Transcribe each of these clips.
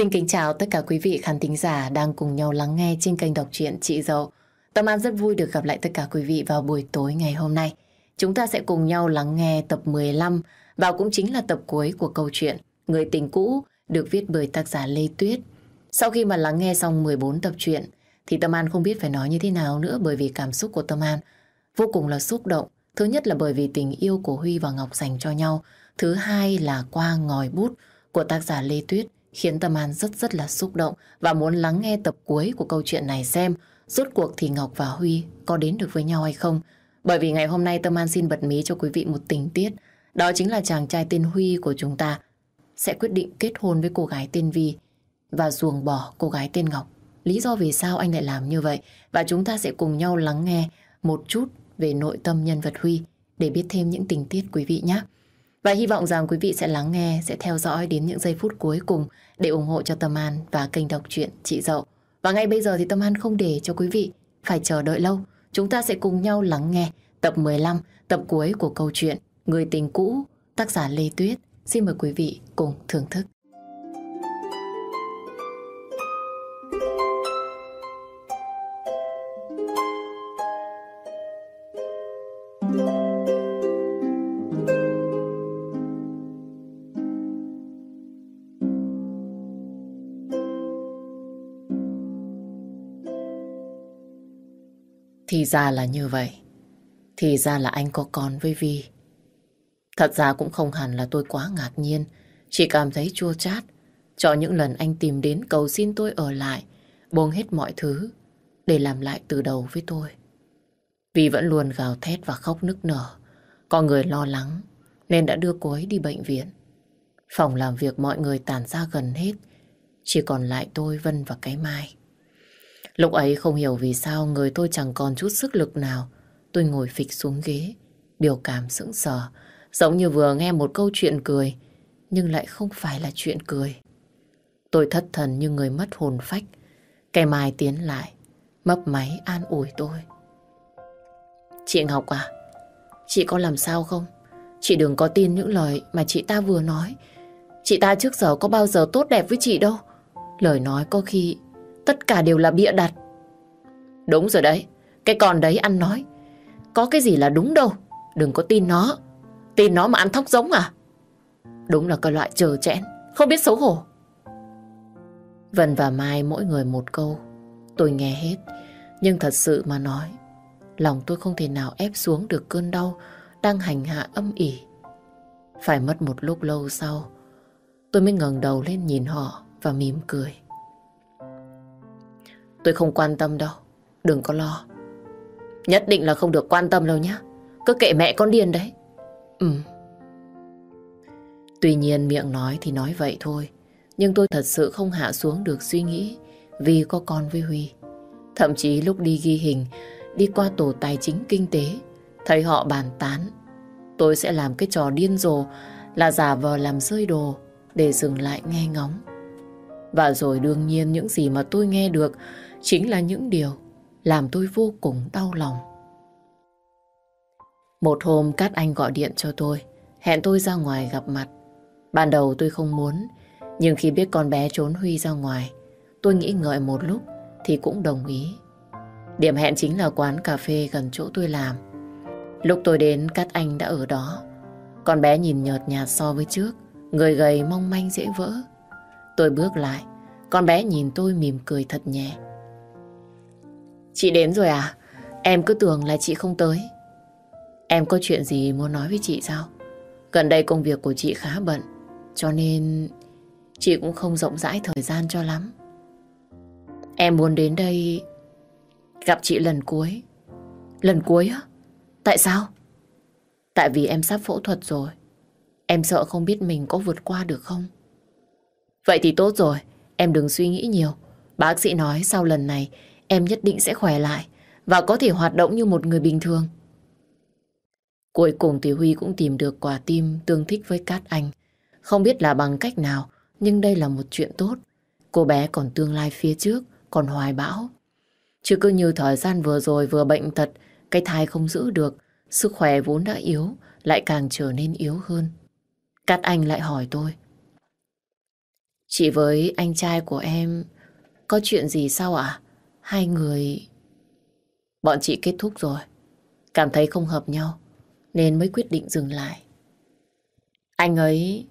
Xin kính chào tất cả quý vị khán thính giả đang cùng nhau lắng nghe trên kênh đọc truyện Chị Dậu. Tâm An rất vui được gặp lại tất cả quý vị vào buổi tối ngày hôm nay. Chúng ta sẽ cùng nhau lắng nghe tập 15 và cũng chính là tập cuối của câu chuyện Người tình cũ được viết bởi tác giả Lê Tuyết. Sau khi mà lắng nghe xong 14 tập truyện, thì Tâm An không biết phải nói như thế nào nữa bởi vì cảm xúc của Tâm An vô cùng là xúc động. Thứ nhất là bởi vì tình yêu của Huy và Ngọc dành cho nhau. Thứ hai là qua ngòi bút của tác giả Lê Tuyết khiến Tâm An rất rất là xúc động và muốn lắng nghe tập cuối của câu chuyện này xem rốt cuộc thì Ngọc và Huy có đến được với nhau hay không. Bởi vì ngày hôm nay Tâm An xin bật mí cho quý vị một tình tiết. Đó chính là chàng trai tên Huy của chúng ta sẽ quyết định kết hôn với cô gái tên Vi và ruồng bỏ cô gái tên Ngọc. Lý do vì sao anh lại làm như vậy và chúng ta sẽ cùng nhau lắng nghe một chút về nội tâm nhân vật Huy để biết thêm những tình tiết quý vị nhé. Và hy vọng rằng quý vị sẽ lắng nghe, sẽ theo dõi đến những giây phút cuối cùng để ủng hộ cho Tâm An và kênh đọc truyện Chị Dậu. Và ngay bây giờ thì Tâm An không để cho quý vị phải chờ đợi lâu. Chúng ta sẽ cùng nhau lắng nghe tập 15, tập cuối của câu chuyện Người tình cũ, tác giả Lê Tuyết. Xin mời quý vị cùng thưởng thức. Thì ra là như vậy. Thì ra là anh có con với Vi. Thật ra cũng không hẳn là tôi quá ngạc nhiên. Chỉ cảm thấy chua chát. Cho những lần anh tìm đến cầu xin tôi ở lại, buông hết mọi thứ để làm lại từ đầu với tôi. Vi vẫn luôn gào thét và khóc nức nở. Có người lo lắng nên đã đưa cô ấy đi bệnh viện. Phòng làm việc mọi người tàn ra gần hết. Chỉ còn lại tôi, Vân và cái Mai. Lúc ấy không hiểu vì sao người tôi chẳng còn chút sức lực nào. Tôi ngồi phịch xuống ghế, biểu cảm sững sờ, giống như vừa nghe một câu chuyện cười, nhưng lại không phải là chuyện cười. Tôi thất thần như người mất hồn phách. Cái mai tiến lại, mấp máy an ủi tôi. Chị Ngọc à, chị có làm sao không? Chị đừng có tin những lời mà chị ta vừa nói. Chị ta trước giờ có bao giờ tốt đẹp với chị đâu. Lời nói có khi Tất cả đều là bịa đặt. Đúng rồi đấy. Cái con đấy ăn nói. Có cái gì là đúng đâu. Đừng có tin nó. Tin nó mà ăn thóc giống à? Đúng là cái loại trờ chẽn. Không biết xấu hổ. Vân và Mai mỗi người một câu. Tôi nghe hết. Nhưng thật sự mà nói. Lòng tôi không thể nào ép xuống được cơn đau đang hành hạ âm ỉ. Phải mất một lúc lâu sau, tôi mới ngẩng đầu lên nhìn họ và mỉm cười. Tôi không quan tâm đâu. Đừng có lo. Nhất định là không được quan tâm đâu nhé. Cứ kệ mẹ con điên đấy. Ừ. Tuy nhiên miệng nói thì nói vậy thôi. Nhưng tôi thật sự không hạ xuống được suy nghĩ vì có con với Huy. Thậm chí lúc đi ghi hình, đi qua tổ tài chính kinh tế, thấy họ bàn tán. Tôi sẽ làm cái trò điên rồ là giả vờ làm rơi đồ để dừng lại nghe ngóng. Và rồi đương nhiên những gì mà tôi nghe được chính là những điều làm tôi vô cùng đau lòng. Một hôm Cát Anh gọi điện cho tôi, hẹn tôi ra ngoài gặp mặt. Ban đầu tôi không muốn, nhưng khi biết con bé trốn Huy ra ngoài, tôi nghĩ ngợi một lúc thì cũng đồng ý. Điểm hẹn chính là quán cà phê gần chỗ tôi làm. Lúc tôi đến Cát Anh đã ở đó. Con bé nhìn nhợt nhạt so với trước, người gầy mong manh dễ vỡ. Tôi bước lại, con bé nhìn tôi mỉm cười thật nhẹ. Chị đến rồi à? Em cứ tưởng là chị không tới. Em có chuyện gì muốn nói với chị sao? Gần đây công việc của chị khá bận, cho nên chị cũng không rộng rãi thời gian cho lắm. Em muốn đến đây gặp chị lần cuối. Lần cuối á? Tại sao? Tại vì em sắp phẫu thuật rồi. Em sợ không biết mình có vượt qua được không? Vậy thì tốt rồi, em đừng suy nghĩ nhiều. Bác sĩ nói sau lần này em nhất định sẽ khỏe lại và có thể hoạt động như một người bình thường. Cuối cùng thì Huy cũng tìm được quả tim tương thích với Cát Anh. Không biết là bằng cách nào, nhưng đây là một chuyện tốt. Cô bé còn tương lai phía trước, còn hoài bão. Chứ cứ như thời gian vừa rồi vừa bệnh tật, cái thai không giữ được, sức khỏe vốn đã yếu, lại càng trở nên yếu hơn. Cát Anh lại hỏi tôi. Chị với anh trai của em có chuyện gì sao ạ? Hai người... Bọn chị kết thúc rồi. Cảm thấy không hợp nhau nên mới quyết định dừng lại. Anh ấy...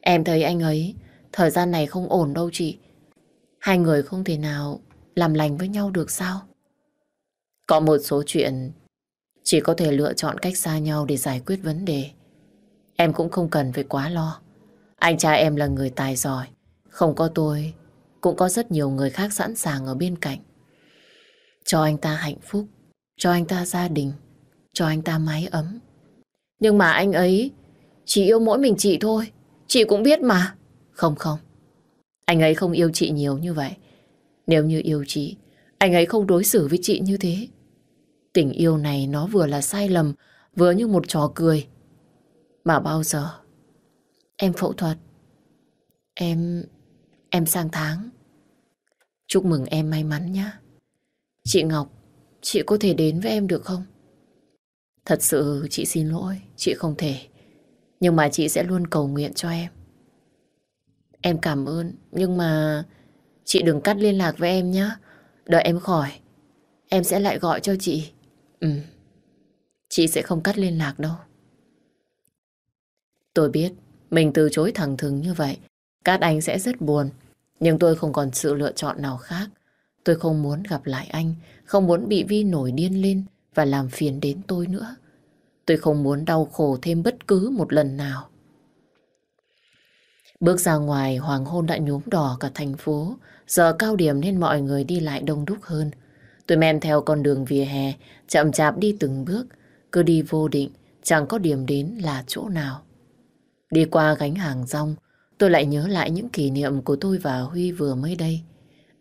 Em thấy anh ấy thời gian này không ổn đâu chị. Hai người không thể nào làm lành với nhau được sao? Có một số chuyện chỉ có thể lựa chọn cách xa nhau để giải quyết vấn đề. Em cũng không cần phải quá lo. Anh trai em là người tài giỏi. Không có tôi, cũng có rất nhiều người khác sẵn sàng ở bên cạnh. Cho anh ta hạnh phúc, cho anh ta gia đình, cho anh ta mái ấm. Nhưng mà anh ấy chỉ yêu mỗi mình chị thôi. Chị cũng biết mà. Không không. Anh ấy không yêu chị nhiều như vậy. Nếu như yêu chị, anh ấy không đối xử với chị như thế. Tình yêu này nó vừa là sai lầm, vừa như một trò cười. Mà bao giờ em phẫu thuật, em em sang tháng. Chúc mừng em may mắn nhé. Chị Ngọc, chị có thể đến với em được không? Thật sự chị xin lỗi, chị không thể. Nhưng mà chị sẽ luôn cầu nguyện cho em. Em cảm ơn, nhưng mà chị đừng cắt liên lạc với em nhé. Đợi em khỏi, em sẽ lại gọi cho chị. Ừ, chị sẽ không cắt liên lạc đâu. Tôi biết mình từ chối thẳng thừng như vậy, các anh sẽ rất buồn. Nhưng tôi không còn sự lựa chọn nào khác. Tôi không muốn gặp lại anh, không muốn bị Vi nổi điên lên và làm phiền đến tôi nữa. Tôi không muốn đau khổ thêm bất cứ một lần nào. Bước ra ngoài, hoàng hôn đã nhuốm đỏ cả thành phố. Giờ cao điểm nên mọi người đi lại đông đúc hơn. Tôi men theo con đường vỉa hè, chậm chạp đi từng bước. Cứ đi vô định, chẳng có điểm đến là chỗ nào. Đi qua gánh hàng rong, tôi lại nhớ lại những kỷ niệm của tôi và Huy vừa mới đây.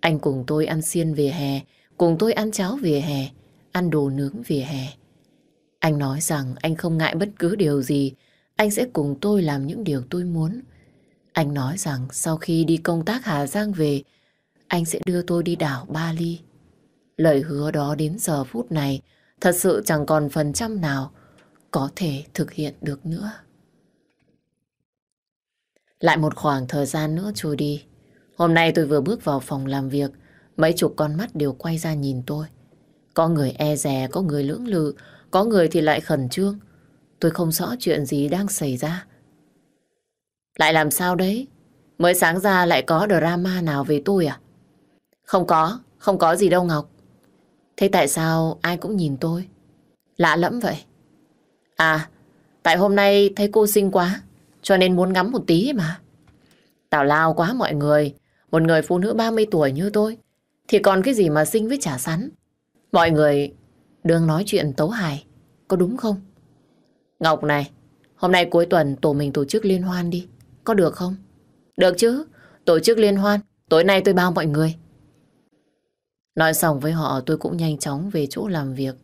Anh cùng tôi ăn xiên về hè, cùng tôi ăn cháo về hè, ăn đồ nướng về hè. Anh nói rằng anh không ngại bất cứ điều gì, anh sẽ cùng tôi làm những điều tôi muốn. Anh nói rằng sau khi đi công tác Hà Giang về, anh sẽ đưa tôi đi đảo Bali. Lời hứa đó đến giờ phút này thật sự chẳng còn phần trăm nào có thể thực hiện được nữa. Lại một khoảng thời gian nữa trôi đi. Hôm nay tôi vừa bước vào phòng làm việc, mấy chục con mắt đều quay ra nhìn tôi. Có người e dè, có người lưỡng lự, có người thì lại khẩn trương. Tôi không rõ chuyện gì đang xảy ra. Lại làm sao đấy? Mới sáng ra lại có drama nào về tôi à? Không có, không có gì đâu Ngọc. Thế tại sao ai cũng nhìn tôi? Lạ lẫm vậy. À, tại hôm nay thấy cô xinh quá, cho nên muốn ngắm một tí mà. Tào lao quá mọi người. Một người phụ nữ 30 tuổi như tôi. Thì còn cái gì mà xinh với chả sắn. Mọi người đừng nói chuyện tấu hài. Có đúng không? Ngọc này, hôm nay cuối tuần tổ mình tổ chức liên hoan đi. Có được không? Được chứ. Tổ chức liên hoan. Tối nay tôi bao mọi người. Nói xong với họ tôi cũng nhanh chóng về chỗ làm việc.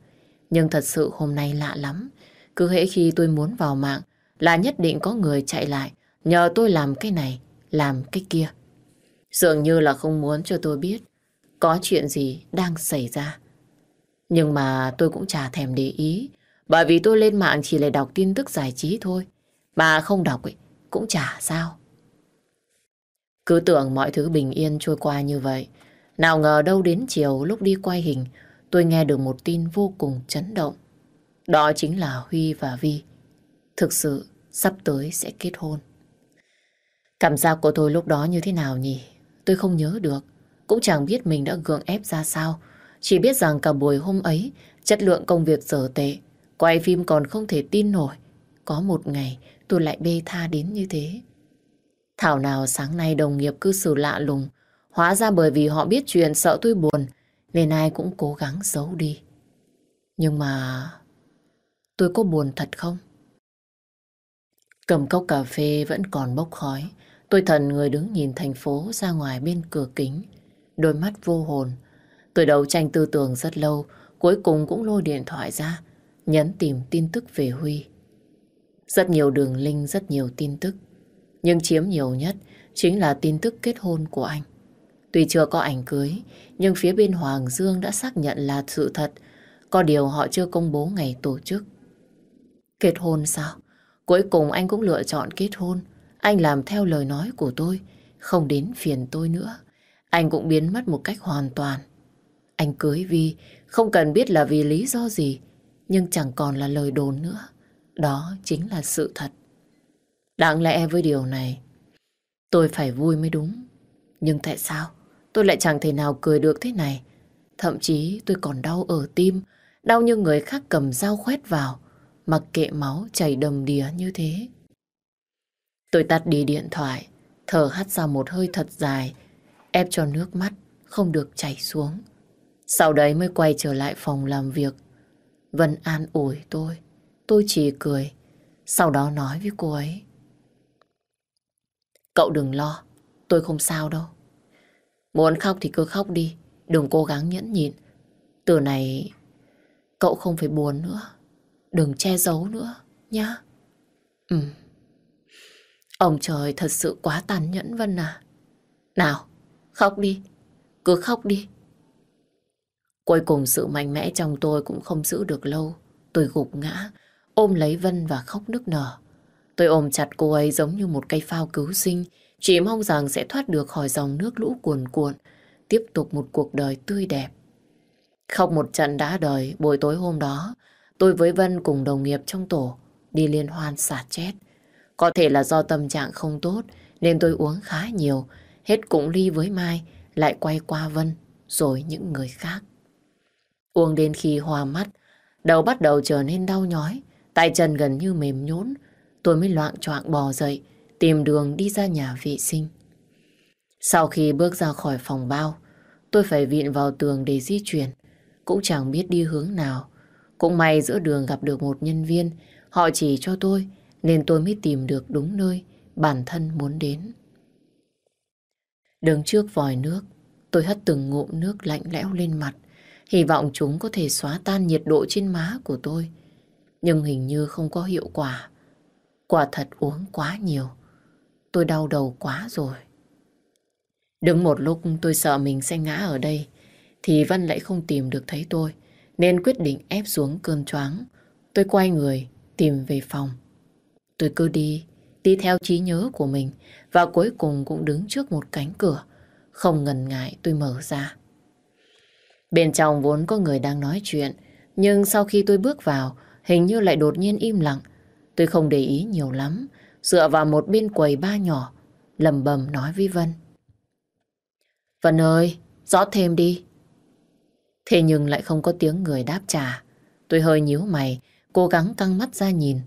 Nhưng thật sự hôm nay lạ lắm. Cứ hễ khi tôi muốn vào mạng là nhất định có người chạy lại nhờ tôi làm cái này, làm cái kia. Dường như là không muốn cho tôi biết có chuyện gì đang xảy ra. Nhưng mà tôi cũng chả thèm để ý bởi vì tôi lên mạng chỉ là đọc tin tức giải trí thôi. Mà không đọc ấy, cũng chả sao. Cứ tưởng mọi thứ bình yên trôi qua như vậy. Nào ngờ đâu đến chiều lúc đi quay hình tôi nghe được một tin vô cùng chấn động. Đó chính là Huy và Vi. Thực sự sắp tới sẽ kết hôn. Cảm giác của tôi lúc đó như thế nào nhỉ? Tôi không nhớ được. Cũng chẳng biết mình đã gượng ép ra sao. Chỉ biết rằng cả buổi hôm ấy, chất lượng công việc dở tệ. Quay phim còn không thể tin nổi. Có một ngày tôi lại bê tha đến như thế. Thảo nào sáng nay đồng nghiệp cư xử lạ lùng. Hóa ra bởi vì họ biết chuyện sợ tôi buồn, nên ai cũng cố gắng giấu đi. Nhưng mà... Tôi có buồn thật không? Cầm cốc cà phê vẫn còn bốc khói. Tôi thần người đứng nhìn thành phố ra ngoài bên cửa kính. Đôi mắt vô hồn. Tôi đấu tranh tư tưởng rất lâu, cuối cùng cũng lôi điện thoại ra, nhấn tìm tin tức về Huy. Rất nhiều đường link, rất nhiều tin tức. Nhưng chiếm nhiều nhất chính là tin tức kết hôn của anh. Tuy chưa có ảnh cưới, nhưng phía bên Hoàng Dương đã xác nhận là sự thật. Có điều họ chưa công bố ngày tổ chức. Kết hôn sao? Cuối cùng anh cũng lựa chọn kết hôn. Anh làm theo lời nói của tôi, không đến phiền tôi nữa. Anh cũng biến mất một cách hoàn toàn. Anh cưới Vi, không cần biết là vì lý do gì, nhưng chẳng còn là lời đồn nữa. Đó chính là sự thật. Đáng lẽ với điều này, tôi phải vui mới đúng. Nhưng tại sao tôi lại chẳng thể nào cười được thế này? Thậm chí tôi còn đau ở tim, đau như người khác cầm dao khoét vào, mặc kệ máu chảy đầm đìa như thế. Tôi tắt đi điện thoại, thở hắt ra một hơi thật dài, ép cho nước mắt không được chảy xuống. Sau đấy mới quay trở lại phòng làm việc. Vân an ủi tôi, tôi chỉ cười, sau đó nói với cô ấy. Cậu đừng lo, tôi không sao đâu. Muốn khóc thì cứ khóc đi, đừng cố gắng nhẫn nhịn. Từ này, cậu không phải buồn nữa, đừng che giấu nữa, nhá. Ừ. Ông trời thật sự quá tàn nhẫn Vân à. Nào, khóc đi, cứ khóc đi. Cuối cùng sự mạnh mẽ trong tôi cũng không giữ được lâu. Tôi gục ngã, ôm lấy Vân và khóc nức nở. Tôi ôm chặt cô ấy giống như một cây phao cứu sinh, chỉ mong rằng sẽ thoát được khỏi dòng nước lũ cuồn cuộn, tiếp tục một cuộc đời tươi đẹp. Khóc một trận đã đời, buổi tối hôm đó, tôi với Vân cùng đồng nghiệp trong tổ đi liên hoan xả chết. Có thể là do tâm trạng không tốt nên tôi uống khá nhiều, hết cũng ly với Mai, lại quay qua Vân, rồi những người khác. Uống đến khi hoa mắt, đầu bắt đầu trở nên đau nhói, tay chân gần như mềm nhũn, tôi mới loạn choạng bò dậy, tìm đường đi ra nhà vệ sinh. Sau khi bước ra khỏi phòng bao, tôi phải vịn vào tường để di chuyển, cũng chẳng biết đi hướng nào. Cũng may giữa đường gặp được một nhân viên, họ chỉ cho tôi, nên tôi mới tìm được đúng nơi bản thân muốn đến. Đứng trước vòi nước, tôi hất từng ngụm nước lạnh lẽo lên mặt, hy vọng chúng có thể xóa tan nhiệt độ trên má của tôi. Nhưng hình như không có hiệu quả. Quả thật uống quá nhiều. Tôi đau đầu quá rồi. Đứng một lúc tôi sợ mình sẽ ngã ở đây, thì Vân lại không tìm được thấy tôi, nên quyết định ép xuống cơn choáng. Tôi quay người, tìm về phòng. Tôi cứ đi, đi theo trí nhớ của mình và cuối cùng cũng đứng trước một cánh cửa. Không ngần ngại tôi mở ra. Bên trong vốn có người đang nói chuyện, nhưng sau khi tôi bước vào, hình như lại đột nhiên im lặng. Tôi không để ý nhiều lắm, dựa vào một bên quầy ba nhỏ, lầm bầm nói với Vân. Vân ơi, rõ thêm đi. Thế nhưng lại không có tiếng người đáp trả. Tôi hơi nhíu mày, cố gắng căng mắt ra nhìn.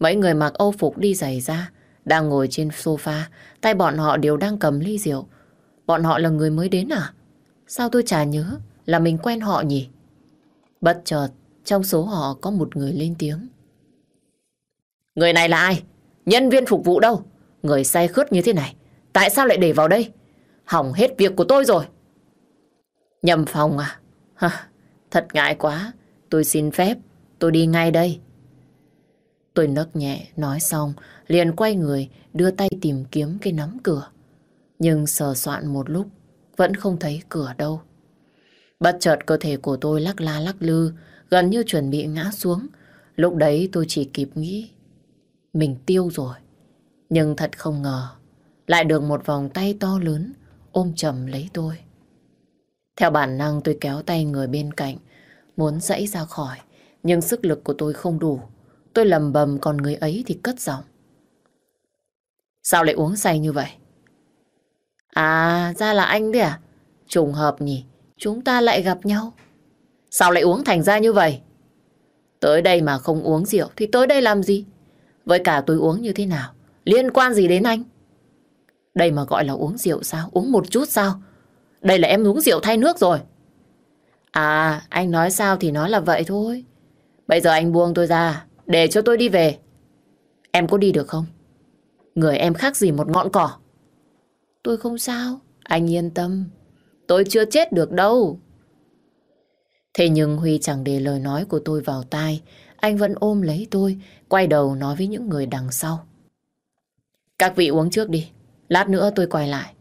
Mấy người mặc âu phục đi giày ra, đang ngồi trên sofa, tay bọn họ đều đang cầm ly rượu. Bọn họ là người mới đến à? Sao tôi chả nhớ là mình quen họ nhỉ? Bất chợt, trong số họ có một người lên tiếng. Người này là ai? Nhân viên phục vụ đâu? Người say khướt như thế này, tại sao lại để vào đây? Hỏng hết việc của tôi rồi. Nhầm phòng à? Hả, thật ngại quá. Tôi xin phép, tôi đi ngay đây. Tôi nấc nhẹ, nói xong, liền quay người, đưa tay tìm kiếm cái nắm cửa. Nhưng sờ soạn một lúc, vẫn không thấy cửa đâu. Bất chợt cơ thể của tôi lắc la lắc lư, gần như chuẩn bị ngã xuống. Lúc đấy tôi chỉ kịp nghĩ, mình tiêu rồi. Nhưng thật không ngờ, lại được một vòng tay to lớn ôm chầm lấy tôi. Theo bản năng tôi kéo tay người bên cạnh, muốn dãy ra khỏi, nhưng sức lực của tôi không đủ. Tôi lầm bầm còn người ấy thì cất giọng. Sao lại uống say như vậy? À, ra là anh đấy à? Trùng hợp nhỉ, chúng ta lại gặp nhau. Sao lại uống thành ra như vậy? Tới đây mà không uống rượu thì tới đây làm gì? Với cả tôi uống như thế nào? Liên quan gì đến anh? Đây mà gọi là uống rượu sao? Uống một chút sao? Đây là em uống rượu thay nước rồi. À, anh nói sao thì nói là vậy thôi. Bây giờ anh buông tôi ra, để cho tôi đi về. Em có đi được không? Người em khác gì một ngọn cỏ. Tôi không sao, anh yên tâm. Tôi chưa chết được đâu. Thế nhưng Huy chẳng để lời nói của tôi vào tai. Anh vẫn ôm lấy tôi, quay đầu nói với những người đằng sau. Các vị uống trước đi, lát nữa tôi quay lại.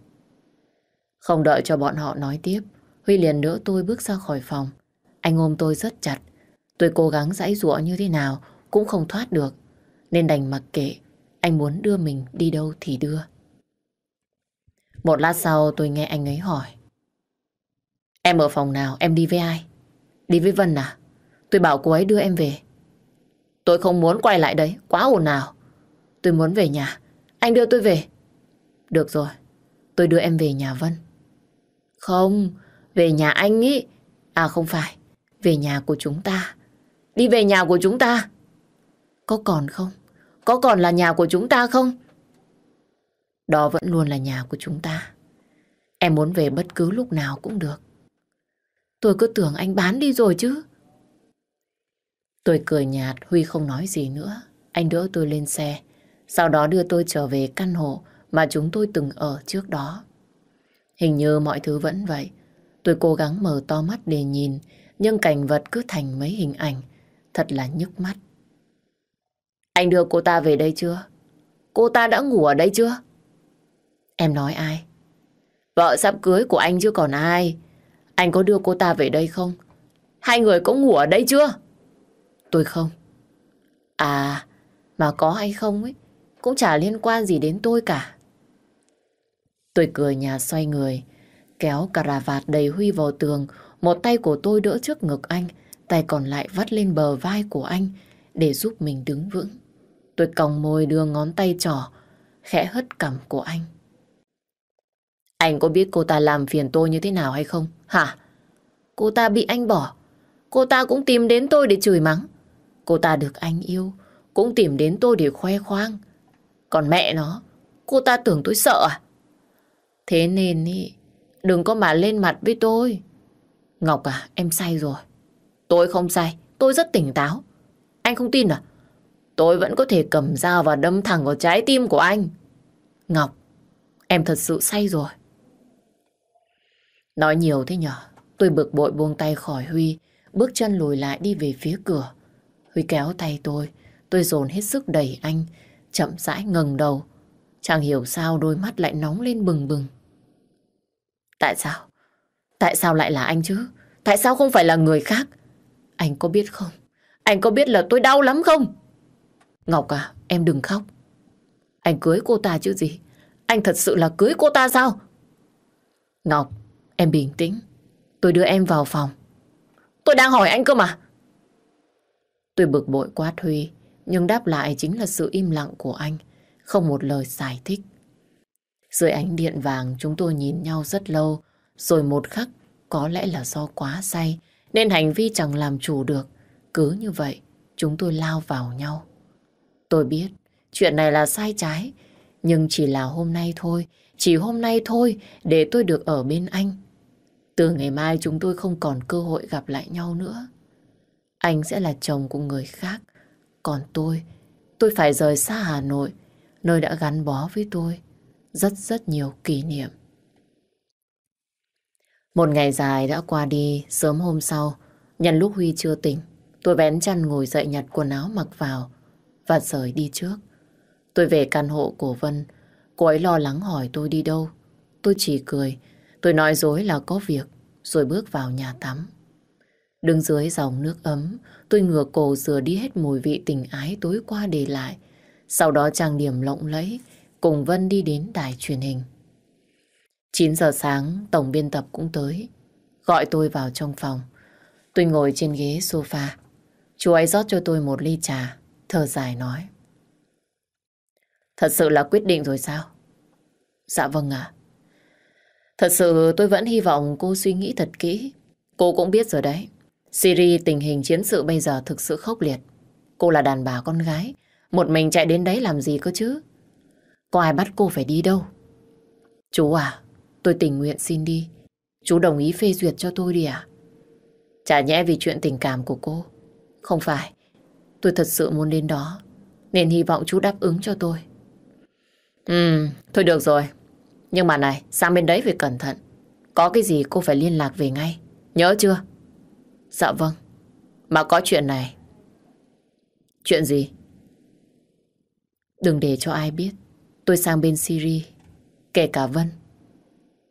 Không đợi cho bọn họ nói tiếp, Huy liền đỡ tôi bước ra khỏi phòng. Anh ôm tôi rất chặt. Tôi cố gắng giãy giụa như thế nào cũng không thoát được. Nên đành mặc kệ, anh muốn đưa mình đi đâu thì đưa. Một lát sau tôi nghe anh ấy hỏi. Em ở phòng nào? Em đi với ai? Đi với Vân à? Tôi bảo cô ấy đưa em về. Tôi không muốn quay lại đấy, quá ồn ào. Tôi muốn về nhà. Anh đưa tôi về. Được rồi, tôi đưa em về nhà Vân. Không, về nhà anh ý. À không phải, về nhà của chúng ta. Đi về nhà của chúng ta. Có còn không? Có còn là nhà của chúng ta không? Đó vẫn luôn là nhà của chúng ta. Em muốn về bất cứ lúc nào cũng được. Tôi cứ tưởng anh bán đi rồi chứ. Tôi cười nhạt, Huy không nói gì nữa. Anh đỡ tôi lên xe, sau đó đưa tôi trở về căn hộ mà chúng tôi từng ở trước đó. Hình như mọi thứ vẫn vậy. Tôi cố gắng mở to mắt để nhìn, nhưng cảnh vật cứ thành mấy hình ảnh. Thật là nhức mắt. Anh đưa cô ta về đây chưa? Cô ta đã ngủ ở đây chưa? Em nói ai? Vợ sắp cưới của anh chứ còn ai. Anh có đưa cô ta về đây không? Hai người có ngủ ở đây chưa? Tôi không. À, mà có hay không ấy, cũng chả liên quan gì đến tôi cả. Tôi cười nhà xoay người, kéo cà vạt đầy Huy vào tường, một tay của tôi đỡ trước ngực anh, tay còn lại vắt lên bờ vai của anh để giúp mình đứng vững. Tôi còng môi đưa ngón tay trỏ, khẽ hất cằm của anh. Anh có biết cô ta làm phiền tôi như thế nào hay không? Hả? Cô ta bị anh bỏ. Cô ta cũng tìm đến tôi để chửi mắng. Cô ta được anh yêu, cũng tìm đến tôi để khoe khoang. Còn mẹ nó, cô ta tưởng tôi sợ à? Thế nên ý, đừng có mà lên mặt với tôi. Ngọc à, em say rồi. Tôi không say, tôi rất tỉnh táo. Anh không tin à? Tôi vẫn có thể cầm dao và đâm thẳng vào trái tim của anh. Ngọc, em thật sự say rồi. Nói nhiều thế nhở? Tôi bực bội buông tay khỏi Huy, bước chân lùi lại đi về phía cửa. Huy kéo tay tôi, tôi dồn hết sức đẩy anh, chậm rãi ngẩng đầu. Chẳng hiểu sao đôi mắt lại nóng lên bừng bừng. Tại sao? Tại sao lại là anh chứ? Tại sao không phải là người khác? Anh có biết không? Anh có biết là tôi đau lắm không? Ngọc à, em đừng khóc. Anh cưới cô ta chứ gì? Anh thật sự là cưới cô ta sao? Ngọc, em bình tĩnh. Tôi đưa em vào phòng. Tôi đang hỏi anh cơ mà. Tôi bực bội quá Huy, nhưng đáp lại chính là sự im lặng của anh, không một lời giải thích. Dưới ánh điện vàng chúng tôi nhìn nhau rất lâu, rồi một khắc có lẽ là do quá say, nên hành vi chẳng làm chủ được. Cứ như vậy, chúng tôi lao vào nhau. Tôi biết, chuyện này là sai trái, nhưng chỉ là hôm nay thôi, chỉ hôm nay thôi để tôi được ở bên anh. Từ ngày mai chúng tôi không còn cơ hội gặp lại nhau nữa. Anh sẽ là chồng của người khác. Còn tôi, tôi phải rời xa Hà Nội, nơi đã gắn bó với tôi rất rất nhiều kỷ niệm. Một ngày dài đã qua đi, sớm hôm sau, nhân lúc Huy chưa tỉnh, tôi vén chăn ngồi dậy nhặt quần áo mặc vào và rời đi trước. Tôi về căn hộ của Vân, cô ấy lo lắng hỏi tôi đi đâu. Tôi chỉ cười, tôi nói dối là có việc, rồi bước vào nhà tắm. Đứng dưới dòng nước ấm, tôi ngửa cổ rửa đi hết mùi vị tình ái tối qua để lại. Sau đó trang điểm lộng lẫy, cùng Vân đi đến đài truyền hình. 9 giờ sáng, tổng biên tập cũng tới, gọi tôi vào trong phòng. Tôi ngồi trên ghế sofa. Chú ấy rót cho tôi một ly trà, thở dài nói. Thật sự là quyết định rồi sao? Dạ vâng ạ. Thật sự tôi vẫn hy vọng cô suy nghĩ thật kỹ. Cô cũng biết rồi đấy. Syria tình hình chiến sự bây giờ thực sự khốc liệt. Cô là đàn bà con gái. Một mình chạy đến đấy làm gì cơ chứ? Có ai bắt cô phải đi đâu? Chú à, tôi tình nguyện xin đi. Chú đồng ý phê duyệt cho tôi đi à? Chả nhẽ vì chuyện tình cảm của cô. Không phải, tôi thật sự muốn đến đó. Nên hy vọng chú đáp ứng cho tôi. Ừ, thôi được rồi. Nhưng mà này, sang bên đấy phải cẩn thận. Có cái gì cô phải liên lạc về ngay. Nhớ chưa? Dạ vâng. Mà có chuyện này. Chuyện gì? Đừng để cho ai biết. Tôi sang bên Syria. Kể cả Vân.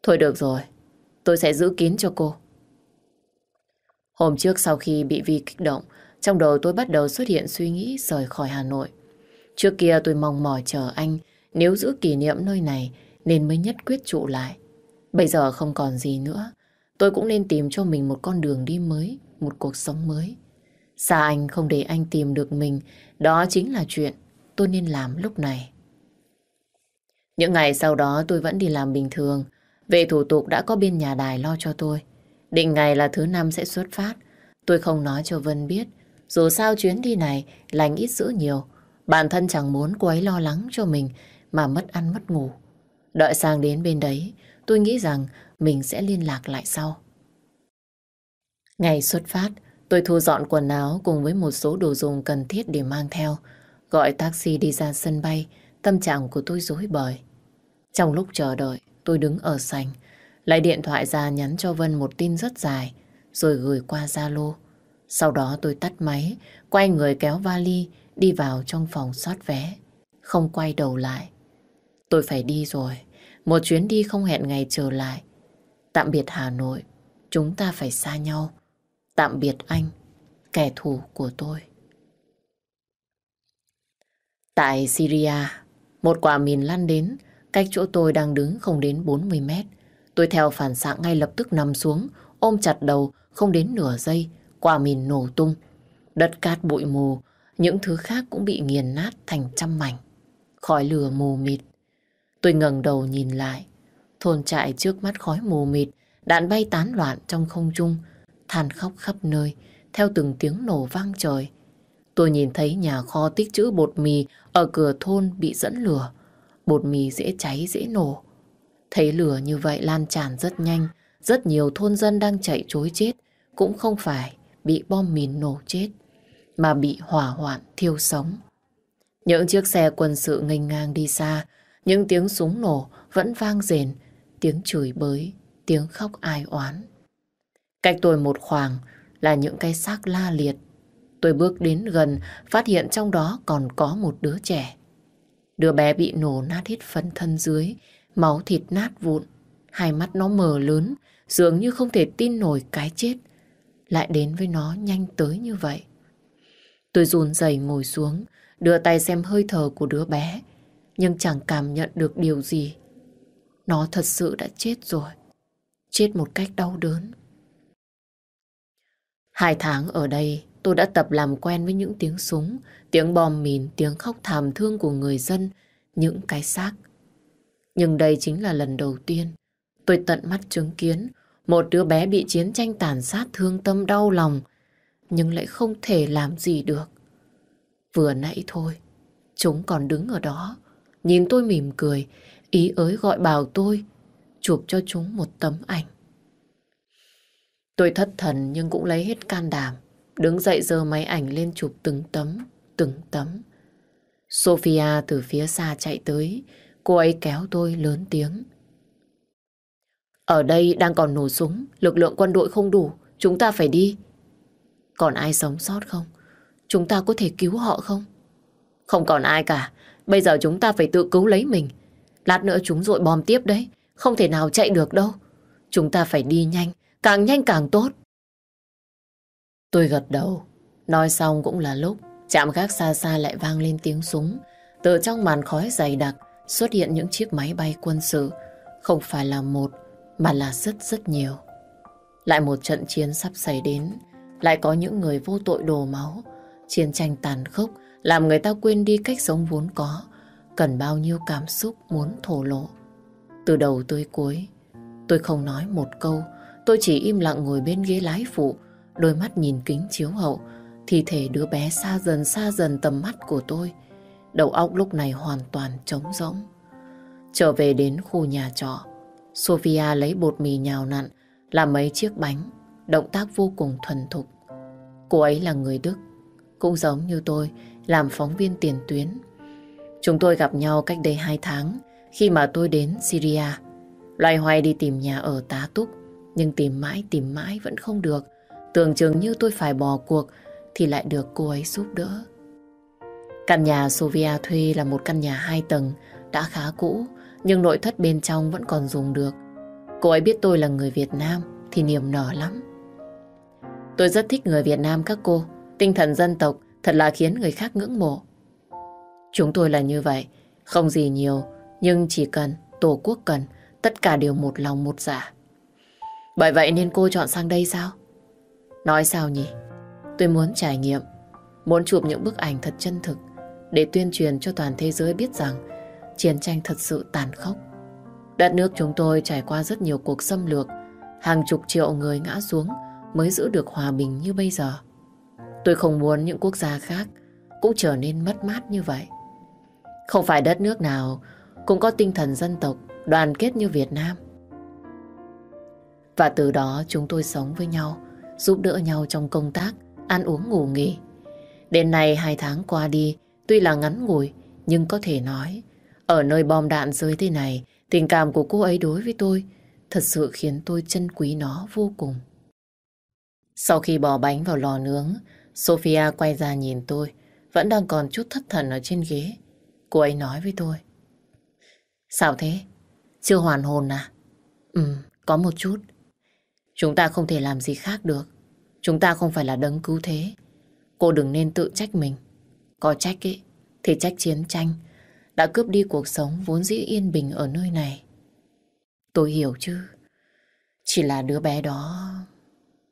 Thôi được rồi. Tôi sẽ giữ kín cho cô. Hôm trước sau khi bị Vi kích động, trong đầu tôi bắt đầu xuất hiện suy nghĩ rời khỏi Hà Nội. Trước kia tôi mong mỏi chờ anh, nếu giữ kỷ niệm nơi này nên mới nhất quyết trụ lại. Bây giờ không còn gì nữa, tôi cũng nên tìm cho mình một con đường đi mới, một cuộc sống mới. Xa anh không để anh tìm được mình, đó chính là chuyện tôi nên làm lúc này. Những ngày sau đó tôi vẫn đi làm bình thường, về thủ tục đã có bên nhà đài lo cho tôi. Định ngày là thứ năm sẽ xuất phát, tôi không nói cho Vân biết, dù sao chuyến đi này lành ít dữ nhiều, bản thân chẳng muốn cô ấy lo lắng cho mình mà mất ăn mất ngủ. Đợi sang đến bên đấy, tôi nghĩ rằng mình sẽ liên lạc lại sau. Ngày xuất phát, tôi thu dọn quần áo cùng với một số đồ dùng cần thiết để mang theo. Gọi taxi đi ra sân bay, tâm trạng của tôi rối bời. Trong lúc chờ đợi, tôi đứng ở sành, lấy điện thoại ra nhắn cho Vân một tin rất dài, rồi gửi qua Zalo. Sau đó tôi tắt máy, quay người kéo vali, đi vào trong phòng soát vé. Không quay đầu lại. Tôi phải đi rồi. Một chuyến đi không hẹn ngày trở lại. Tạm biệt Hà Nội. Chúng ta phải xa nhau. Tạm biệt anh, kẻ thù của tôi. Tại Syria, một quả mìn lăn đến, cách chỗ tôi đang đứng không đến 40 mét. Tôi theo phản xạ ngay lập tức nằm xuống, ôm chặt đầu, không đến nửa giây, quả mìn nổ tung. Đất cát bụi mù, những thứ khác cũng bị nghiền nát thành trăm mảnh. Khói lửa mù mịt. Tôi ngẩng đầu nhìn lại. Thôn trại trước mắt khói mù mịt, đạn bay tán loạn trong không trung, than khóc khắp nơi, theo từng tiếng nổ vang trời. Tôi nhìn thấy nhà kho tích trữ bột mì ở cửa thôn bị dẫn lửa. Bột mì dễ cháy, dễ nổ. Thấy lửa như vậy lan tràn rất nhanh, rất nhiều thôn dân đang chạy chối chết, cũng không phải bị bom mìn nổ chết, mà bị hỏa hoạn thiêu sống. Những chiếc xe quân sự nghênh ngang đi xa, những tiếng súng nổ vẫn vang rền, tiếng chửi bới, tiếng khóc ai oán. Cách tôi một khoảng là những cái xác la liệt. Tôi bước đến gần, phát hiện trong đó còn có một đứa trẻ. Đứa bé bị nổ nát hết phần thân dưới, máu thịt nát vụn, hai mắt nó mờ lớn, dường như không thể tin nổi cái chết lại đến với nó nhanh tới như vậy. Tôi run rẩy ngồi xuống, đưa tay xem hơi thở của đứa bé, nhưng chẳng cảm nhận được điều gì. Nó thật sự đã chết rồi, chết một cách đau đớn. Hai tháng ở đây, tôi đã tập làm quen với những tiếng súng, tiếng bom mìn, tiếng khóc thảm thương của người dân, những cái xác. Nhưng đây chính là lần đầu tiên tôi tận mắt chứng kiến một đứa bé bị chiến tranh tàn sát thương tâm đau lòng, nhưng lại không thể làm gì được. Vừa nãy thôi, chúng còn đứng ở đó, nhìn tôi mỉm cười, ý ới gọi bảo tôi chụp cho chúng một tấm ảnh. Tôi thất thần nhưng cũng lấy hết can đảm, đứng dậy giơ máy ảnh lên chụp từng tấm, từng tấm. Sophia từ phía xa chạy tới, cô ấy kéo tôi lớn tiếng. Ở đây đang còn nổ súng, lực lượng quân đội không đủ, chúng ta phải đi. Còn ai sống sót không? Chúng ta có thể cứu họ không? Không còn ai cả, bây giờ chúng ta phải tự cứu lấy mình. Lát nữa chúng dội bom tiếp đấy, không thể nào chạy được đâu. Chúng ta phải đi nhanh, càng nhanh càng tốt. Tôi gật đầu, nói xong cũng là lúc chạm gác xa xa lại vang lên tiếng súng. Từ trong màn khói dày đặc xuất hiện những chiếc máy bay quân sự, không phải là một mà là rất rất nhiều. Lại một trận chiến sắp xảy đến, lại có những người vô tội đổ máu. Chiến tranh tàn khốc làm người ta quên đi cách sống vốn có, cần bao nhiêu cảm xúc muốn thổ lộ. Từ đầu tới cuối, tôi không nói một câu, tôi chỉ im lặng ngồi bên ghế lái phụ, đôi mắt nhìn kính chiếu hậu, thi thể đứa bé xa dần xa dần tầm mắt của tôi. Đầu óc lúc này hoàn toàn trống rỗng. Trở về đến khu nhà trọ, Sophia lấy bột mì nhào nặn, làm mấy chiếc bánh, động tác vô cùng thuần thục. Cô ấy là người Đức, cũng giống như tôi, làm phóng viên tiền tuyến. Chúng tôi gặp nhau cách đây hai tháng, khi mà tôi đến Syria. Loay hoay đi tìm nhà ở tá túc, nhưng tìm mãi tìm mãi vẫn không được. Tưởng chừng như tôi phải bỏ cuộc thì lại được cô ấy giúp đỡ. Căn nhà Sophia thuê là một căn nhà hai tầng, đã khá cũ, nhưng nội thất bên trong vẫn còn dùng được. Cô ấy biết tôi là người Việt Nam thì niềm nở lắm. Tôi rất thích người Việt Nam các cô. Tinh thần dân tộc thật là khiến người khác ngưỡng mộ. Chúng tôi là như vậy, không gì nhiều, nhưng chỉ cần Tổ quốc cần, tất cả đều một lòng một dạ. Bởi vậy nên cô chọn sang đây sao? Nói sao nhỉ? Tôi muốn trải nghiệm, muốn chụp những bức ảnh thật chân thực để tuyên truyền cho toàn thế giới biết rằng chiến tranh thật sự tàn khốc. Đất nước chúng tôi trải qua rất nhiều cuộc xâm lược, hàng chục triệu người ngã xuống mới giữ được hòa bình như bây giờ. Tôi không muốn những quốc gia khác cũng trở nên mất mát như vậy. Không phải đất nước nào cũng có tinh thần dân tộc đoàn kết như Việt Nam. Và từ đó chúng tôi sống với nhau, giúp đỡ nhau trong công tác, ăn uống ngủ nghỉ. Đến nay hai tháng qua đi, tuy là ngắn ngủi, nhưng có thể nói, ở nơi bom đạn rơi thế này, tình cảm của cô ấy đối với tôi thật sự khiến tôi trân quý nó vô cùng. Sau khi bỏ bánh vào lò nướng, Sophia quay ra nhìn tôi, vẫn đang còn chút thất thần ở trên ghế. Cô ấy nói với tôi. Sao thế? Chưa hoàn hồn à? Ừ, có một chút. Chúng ta không thể làm gì khác được. Chúng ta không phải là đấng cứu thế. Cô đừng nên tự trách mình. Có trách ấy, thì trách chiến tranh đã cướp đi cuộc sống vốn dĩ yên bình ở nơi này. Tôi hiểu chứ. Chỉ là đứa bé đó...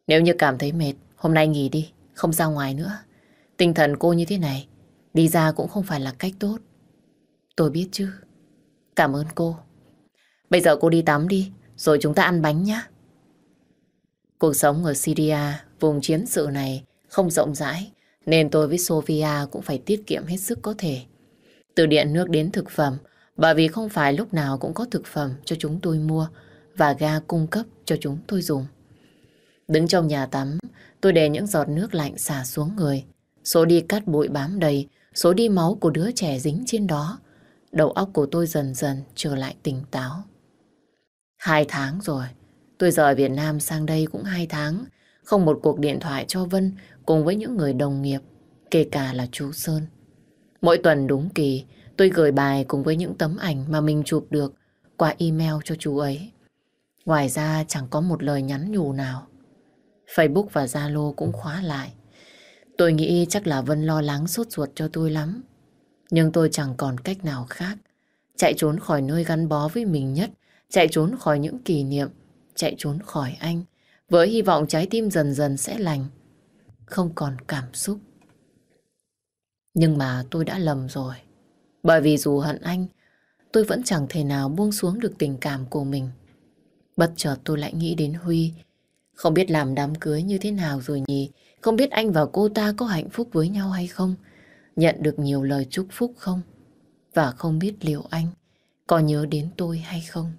Nếu như cảm thấy mệt, hôm nay nghỉ đi, không ra ngoài nữa. Tinh thần cô như thế này, đi ra cũng không phải là cách tốt. Tôi biết chứ. Cảm ơn cô. Bây giờ cô đi tắm đi, rồi chúng ta ăn bánh nhé. Cuộc sống ở Syria, vùng chiến sự này không rộng rãi, nên tôi với Sofia cũng phải tiết kiệm hết sức có thể. Từ điện nước đến thực phẩm, bởi vì không phải lúc nào cũng có thực phẩm cho chúng tôi mua và ga cung cấp cho chúng tôi dùng. Đứng trong nhà tắm, tôi để những giọt nước lạnh xả xuống người. Số đi cắt bụi bám đầy, số đi máu của đứa trẻ dính trên đó. Đầu óc của tôi dần dần trở lại tỉnh táo. Hai tháng rồi, tôi rời Việt Nam sang đây cũng hai tháng. Không một cuộc điện thoại cho Vân cùng với những người đồng nghiệp, kể cả là chú Sơn. Mỗi tuần đúng kỳ, tôi gửi bài cùng với những tấm ảnh mà mình chụp được qua email cho chú ấy. Ngoài ra chẳng có một lời nhắn nhủ nào. Facebook và Zalo cũng khóa lại. Tôi nghĩ chắc là Vân lo lắng sốt ruột cho tôi lắm. Nhưng tôi chẳng còn cách nào khác. Chạy trốn khỏi nơi gắn bó với mình nhất, chạy trốn khỏi những kỷ niệm, chạy trốn khỏi anh, với hy vọng trái tim dần dần sẽ lành, không còn cảm xúc. Nhưng mà tôi đã lầm rồi. Bởi vì dù hận anh, tôi vẫn chẳng thể nào buông xuống được tình cảm của mình. Bất chợt tôi lại nghĩ đến Huy. Không biết làm đám cưới như thế nào rồi nhỉ? Không biết anh và cô ta có hạnh phúc với nhau hay không? Nhận được nhiều lời chúc phúc không? Và không biết liệu anh có nhớ đến tôi hay không?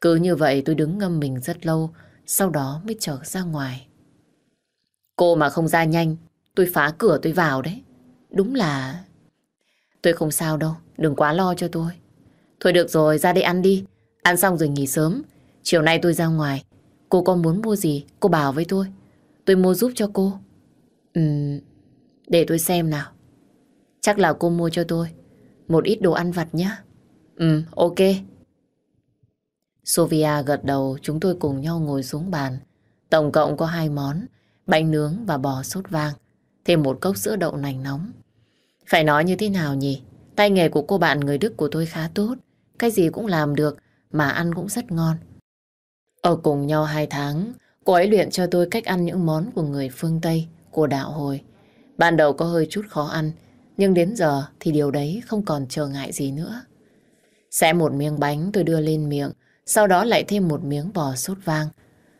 Cứ như vậy tôi đứng ngâm mình rất lâu, sau đó mới trở ra ngoài. Cô mà không ra nhanh, tôi phá cửa tôi vào đấy. Đúng là... Tôi không sao đâu, đừng quá lo cho tôi. Thôi được rồi, ra đây ăn đi. Ăn xong rồi nghỉ sớm. Chiều nay tôi ra ngoài. Cô có muốn mua gì, cô bảo với tôi. Tôi mua giúp cho cô. Ừm, để tôi xem nào. Chắc là cô mua cho tôi. Một ít đồ ăn vặt nhé. Ừm, ok. Sofia gật đầu, chúng tôi cùng nhau ngồi xuống bàn. Tổng cộng có hai món, bánh nướng và bò sốt vang. Thêm một cốc sữa đậu nành nóng. Phải nói như thế nào nhỉ? Tay nghề của cô bạn người Đức của tôi khá tốt. Cái gì cũng làm được, mà ăn cũng rất ngon. Ở cùng nhau hai tháng, cô ấy luyện cho tôi cách ăn những món của người phương Tây, của đạo hồi. Ban đầu có hơi chút khó ăn, nhưng đến giờ thì điều đấy không còn trở ngại gì nữa. Sẽ một miếng bánh tôi đưa lên miệng, sau đó lại thêm một miếng bò sốt vang.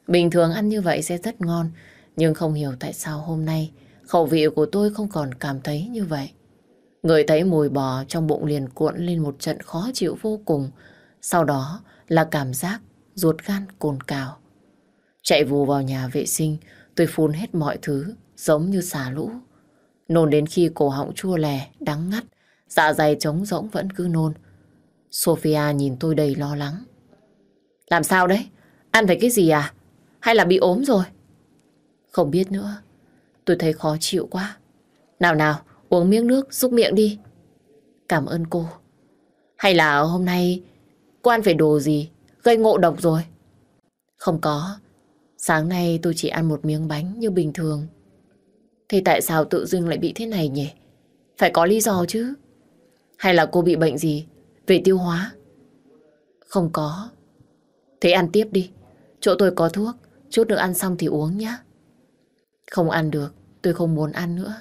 Bình thường ăn như vậy sẽ rất ngon, nhưng không hiểu tại sao hôm nay khẩu vị của tôi không còn cảm thấy như vậy. Người thấy mùi bò trong bụng liền cuộn lên một trận khó chịu vô cùng. Sau đó là cảm giác ruột gan cồn cào. Chạy vù vào nhà vệ sinh, tôi phun hết mọi thứ, giống như xả lũ. Nôn đến khi cổ họng chua lè, đắng ngắt, dạ dày trống rỗng vẫn cứ nôn. Sophia nhìn tôi đầy lo lắng. Làm sao đấy? Ăn phải cái gì à? Hay là bị ốm rồi? Không biết nữa. Tôi thấy khó chịu quá. Nào nào, uống miếng nước, xúc miệng đi. Cảm ơn cô. Hay là hôm nay cô ăn phải đồ gì? Gây ngộ độc rồi? Không có. Sáng nay tôi chỉ ăn một miếng bánh như bình thường. Thì tại sao tự dưng lại bị thế này nhỉ? Phải có lý do chứ. Hay là cô bị bệnh gì? Về tiêu hóa? Không có. Thế ăn tiếp đi. Chỗ tôi có thuốc. Chút nữa ăn xong thì uống nhé. Không ăn được. Tôi không muốn ăn nữa.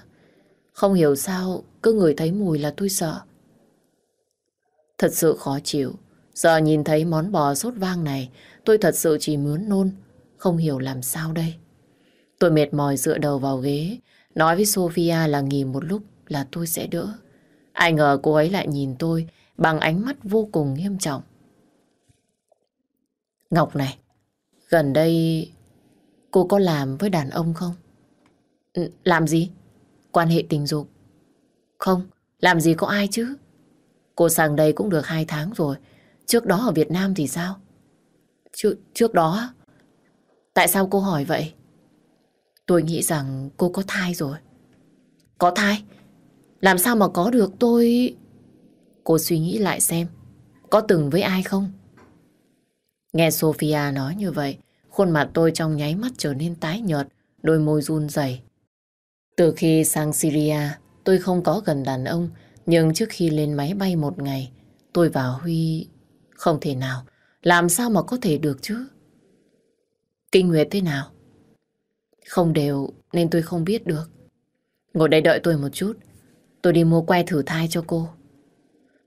Không hiểu sao cứ người thấy mùi là tôi sợ. Thật sự khó chịu. Giờ nhìn thấy món bò sốt vang này, tôi thật sự chỉ muốn nôn. Không hiểu làm sao đây. Tôi mệt mỏi dựa đầu vào ghế, nói với Sophia là nghỉ một lúc là tôi sẽ đỡ. Ai ngờ cô ấy lại nhìn tôi bằng ánh mắt vô cùng nghiêm trọng. Ngọc này, gần đây cô có làm với đàn ông không? Ừ, làm gì? Quan hệ tình dục. Không, làm gì có ai chứ? Cô sang đây cũng được hai tháng rồi. Trước đó ở Việt Nam thì sao? Trước, trước đó Tại sao cô hỏi vậy? Tôi nghĩ rằng cô có thai rồi. Có thai? Làm sao mà có được tôi... Cô suy nghĩ lại xem. Có từng với ai không? Nghe Sophia nói như vậy, khuôn mặt tôi trong nháy mắt trở nên tái nhợt, đôi môi run rẩy. Từ khi sang Syria, tôi không có gần đàn ông, nhưng trước khi lên máy bay một ngày, tôi và Huy... Không thể nào, làm sao mà có thể được chứ? Kinh nguyệt thế nào? Không đều nên tôi không biết được. Ngồi đây đợi tôi một chút. Tôi đi mua que thử thai cho cô.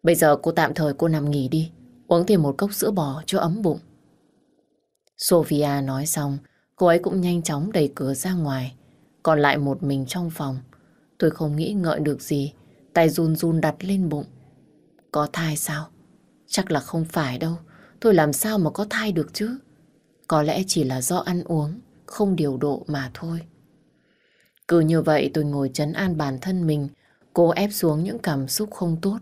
Bây giờ cô tạm thời cô nằm nghỉ đi. Uống thêm một cốc sữa bò cho ấm bụng. Sophia nói xong, cô ấy cũng nhanh chóng đẩy cửa ra ngoài. Còn lại một mình trong phòng. Tôi không nghĩ ngợi được gì. Tay run run đặt lên bụng. Có thai sao? Chắc là không phải đâu. Tôi làm sao mà có thai được chứ? Có lẽ chỉ là do ăn uống, không điều độ mà thôi. Cứ như vậy tôi ngồi chấn an bản thân mình, cố ép xuống những cảm xúc không tốt.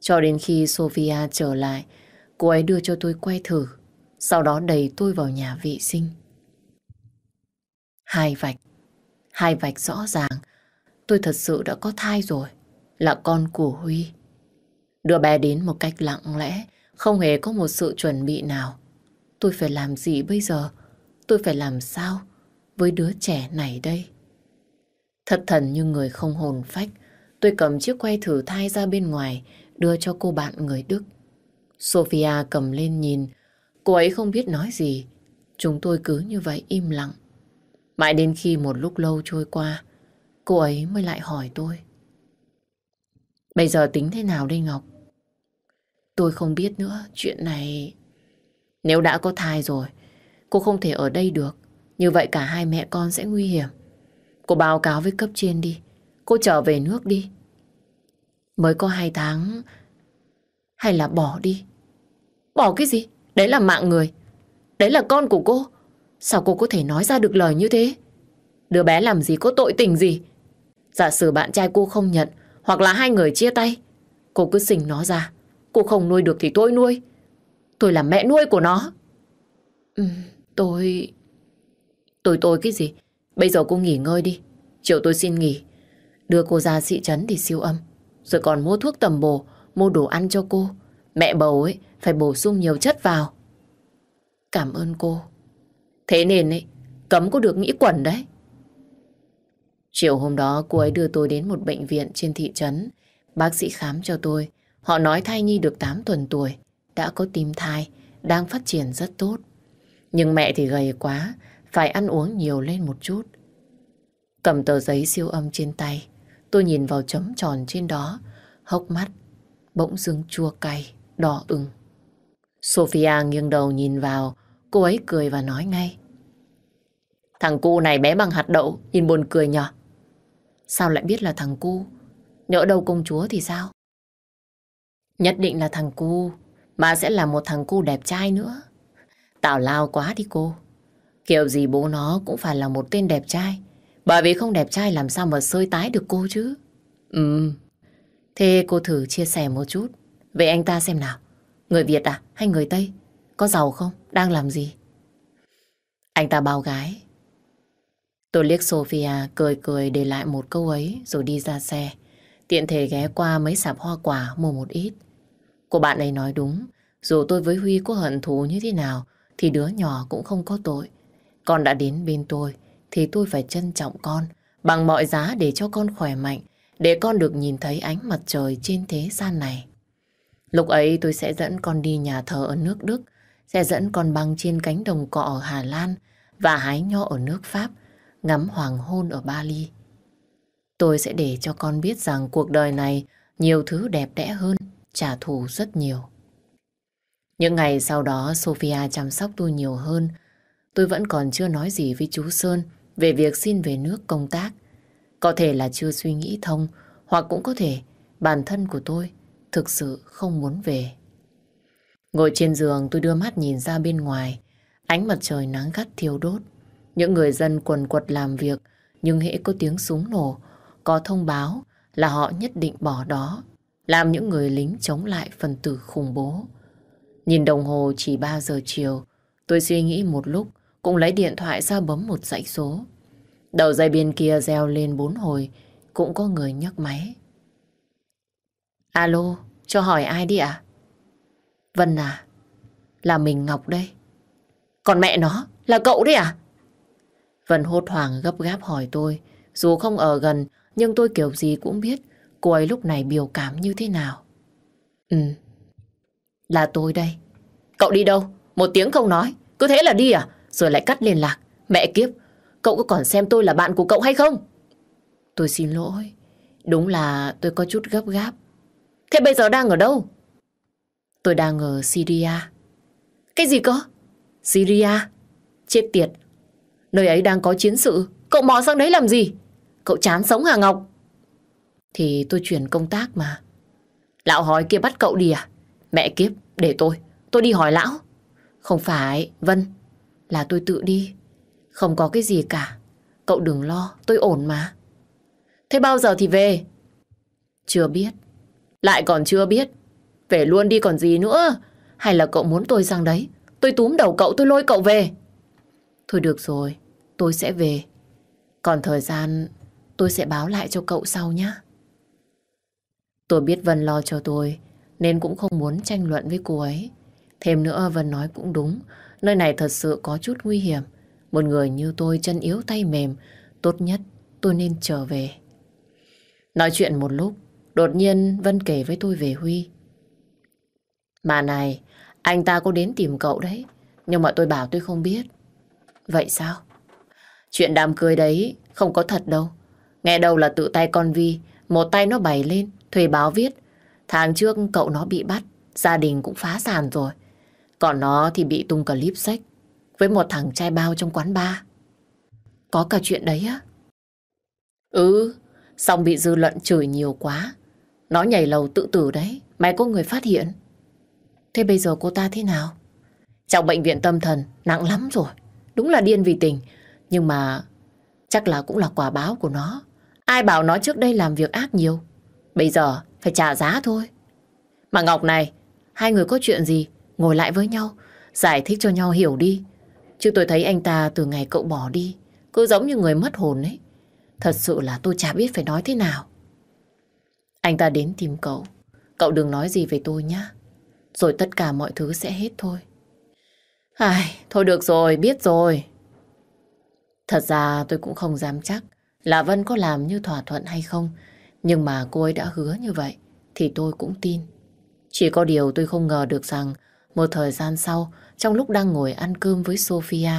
Cho đến khi Sophia trở lại, cô ấy đưa cho tôi quay thử, sau đó đẩy tôi vào nhà vệ sinh. Hai vạch, hai vạch rõ ràng, tôi thật sự đã có thai rồi, là con của Huy. Đưa bé đến một cách lặng lẽ, không hề có một sự chuẩn bị nào. Tôi phải làm gì bây giờ? Tôi phải làm sao với đứa trẻ này đây? Thật thần như người không hồn phách, tôi cầm chiếc quay thử thai ra bên ngoài, đưa cho cô bạn người Đức. Sophia cầm lên nhìn, cô ấy không biết nói gì. Chúng tôi cứ như vậy im lặng. Mãi đến khi một lúc lâu trôi qua, cô ấy mới lại hỏi tôi. Bây giờ tính thế nào đây Ngọc? Tôi không biết nữa, chuyện này... Nếu đã có thai rồi, cô không thể ở đây được. Như vậy cả hai mẹ con sẽ nguy hiểm. Cô báo cáo với cấp trên đi. Cô trở về nước đi. Mới có hai tháng... Hay là bỏ đi? Bỏ cái gì? Đấy là mạng người. Đấy là con của cô. Sao cô có thể nói ra được lời như thế? Đứa bé làm gì có tội tình gì? Giả sử bạn trai cô không nhận hoặc là hai người chia tay. Cô cứ sinh nó ra. Cô không nuôi được thì tôi nuôi. Tôi là mẹ nuôi của nó. Ừ, tôi... Tôi tôi cái gì? Bây giờ cô nghỉ ngơi đi. Chiều tôi xin nghỉ. Đưa cô ra thị trấn thì siêu âm. Rồi còn mua thuốc tầm bổ, mua đồ ăn cho cô. Mẹ bầu ấy phải bổ sung nhiều chất vào. Cảm ơn cô. Thế nên ấy, cấm có được nghĩ quẩn đấy. Chiều hôm đó cô ấy đưa tôi đến một bệnh viện trên thị trấn. Bác sĩ khám cho tôi. Họ nói thai nhi được 8 tuần tuổi đã có tim thai, đang phát triển rất tốt. Nhưng mẹ thì gầy quá, phải ăn uống nhiều lên một chút. Cầm tờ giấy siêu âm trên tay, tôi nhìn vào chấm tròn trên đó, hốc mắt, bỗng dưng chua cay, đỏ ửng. Sophia nghiêng đầu nhìn vào, cô ấy cười và nói ngay. Thằng cu này bé bằng hạt đậu, nhìn buồn cười nhở. Sao lại biết là thằng cu? Nhỡ đâu công chúa thì sao? Nhất định là thằng cu. Mà sẽ là một thằng cu đẹp trai nữa. Tào lao quá đi cô. Kiểu gì bố nó cũng phải là một tên đẹp trai. Bởi vì không đẹp trai làm sao mà sơi tái được cô chứ. Ừ. Thế cô thử chia sẻ một chút về anh ta xem nào. Người Việt à hay người Tây? Có giàu không? Đang làm gì? Anh ta bao gái. Tôi liếc Sophia cười cười để lại một câu ấy rồi đi ra xe. Tiện thể ghé qua mấy sạp hoa quả mua một ít. Cô bạn ấy nói đúng, dù tôi với Huy có hận thù như thế nào, thì đứa nhỏ cũng không có tội. Con đã đến bên tôi, thì tôi phải trân trọng con, bằng mọi giá để cho con khỏe mạnh, để con được nhìn thấy ánh mặt trời trên thế gian này. Lúc ấy tôi sẽ dẫn con đi nhà thờ ở nước Đức, sẽ dẫn con băng trên cánh đồng cọ ở Hà Lan và hái nho ở nước Pháp, ngắm hoàng hôn ở Bali. Tôi sẽ để cho con biết rằng cuộc đời này nhiều thứ đẹp đẽ hơn, trả thù rất nhiều. Những ngày sau đó Sophia chăm sóc tôi nhiều hơn. Tôi vẫn còn chưa nói gì với chú Sơn về việc xin về nước công tác. Có thể là chưa suy nghĩ thông hoặc cũng có thể bản thân của tôi thực sự không muốn về. Ngồi trên giường tôi đưa mắt nhìn ra bên ngoài. Ánh mặt trời nắng gắt thiêu đốt. Những người dân quần quật làm việc nhưng hễ có tiếng súng nổ có thông báo là họ nhất định bỏ đó làm những người lính chống lại phần tử khủng bố. Nhìn đồng hồ chỉ 3 giờ chiều tôi suy nghĩ một lúc cũng lấy điện thoại ra bấm một dãy số. Đầu dây bên kia reo lên bốn hồi cũng có người nhấc máy. Alo, cho hỏi ai đi ạ? Vân à, là mình Ngọc đây. Còn mẹ nó, là cậu đấy à? Vân hốt hoảng gấp gáp hỏi tôi. Dù không ở gần, nhưng tôi kiểu gì cũng biết cô ấy lúc này biểu cảm như thế nào. Ừ, là tôi đây. Cậu đi đâu? Một tiếng không nói. Cứ thế là đi à? Rồi lại cắt liên lạc. Mẹ kiếp, cậu có còn xem tôi là bạn của cậu hay không? Tôi xin lỗi. Đúng là tôi có chút gấp gáp. Thế bây giờ đang ở đâu? Tôi đang ở Syria. Cái gì cơ? Syria? Chết tiệt. Nơi ấy đang có chiến sự. Cậu mò sang đấy làm gì? Cậu chán sống hả Ngọc? Thì tôi chuyển công tác mà. Lão hỏi kia bắt cậu đi à? Mẹ kiếp, để tôi. Tôi đi hỏi lão. Không phải, Vân. Là tôi tự đi. Không có cái gì cả. Cậu đừng lo, tôi ổn mà. Thế bao giờ thì về? Chưa biết. Lại còn chưa biết. Về luôn đi còn gì nữa. Hay là cậu muốn tôi sang đấy? Tôi túm đầu cậu tôi lôi cậu về. Thôi được rồi, tôi sẽ về. Còn thời gian tôi sẽ báo lại cho cậu sau nhé. Tôi biết Vân lo cho tôi nên cũng không muốn tranh luận với cô ấy. Thêm nữa Vân nói cũng đúng. Nơi này thật sự có chút nguy hiểm. Một người như tôi chân yếu tay mềm tốt nhất tôi nên trở về. Nói chuyện một lúc Đột nhiên Vân kể với tôi về Huy. Mà này, anh ta có đến tìm cậu đấy. Nhưng mà tôi bảo tôi không biết. Vậy sao? Chuyện đám cưới đấy không có thật đâu. Nghe đâu là tự tay con Vi, một tay nó bày lên, thuê báo viết. Tháng trước cậu nó bị bắt, gia đình cũng phá sản rồi. Còn nó thì bị tung clip sách với một thằng trai bao trong quán bar. Có cả chuyện đấy á? Ừ, xong bị dư luận chửi nhiều quá. Nó nhảy lầu tự tử đấy, mày có người phát hiện. Thế bây giờ cô ta thế nào? Trong bệnh viện tâm thần, nặng lắm rồi. Đúng là điên vì tình. Nhưng mà chắc là cũng là quả báo của nó. Ai bảo nó trước đây làm việc ác nhiều. Bây giờ phải trả giá thôi. Mà Ngọc này, hai người có chuyện gì? Ngồi lại với nhau, giải thích cho nhau hiểu đi. Chứ tôi thấy anh ta từ ngày cậu bỏ đi, cứ giống như người mất hồn ấy. Thật sự là tôi chả biết phải nói thế nào. Anh ta đến tìm cậu. Cậu đừng nói gì về tôi nhé. Rồi tất cả mọi thứ sẽ hết thôi. Ai, thôi được rồi, biết rồi. Thật ra tôi cũng không dám chắc là Vân có làm như thỏa thuận hay không. Nhưng mà cô ấy đã hứa như vậy thì tôi cũng tin. Chỉ có điều tôi không ngờ được rằng một thời gian sau, trong lúc đang ngồi ăn cơm với Sophia,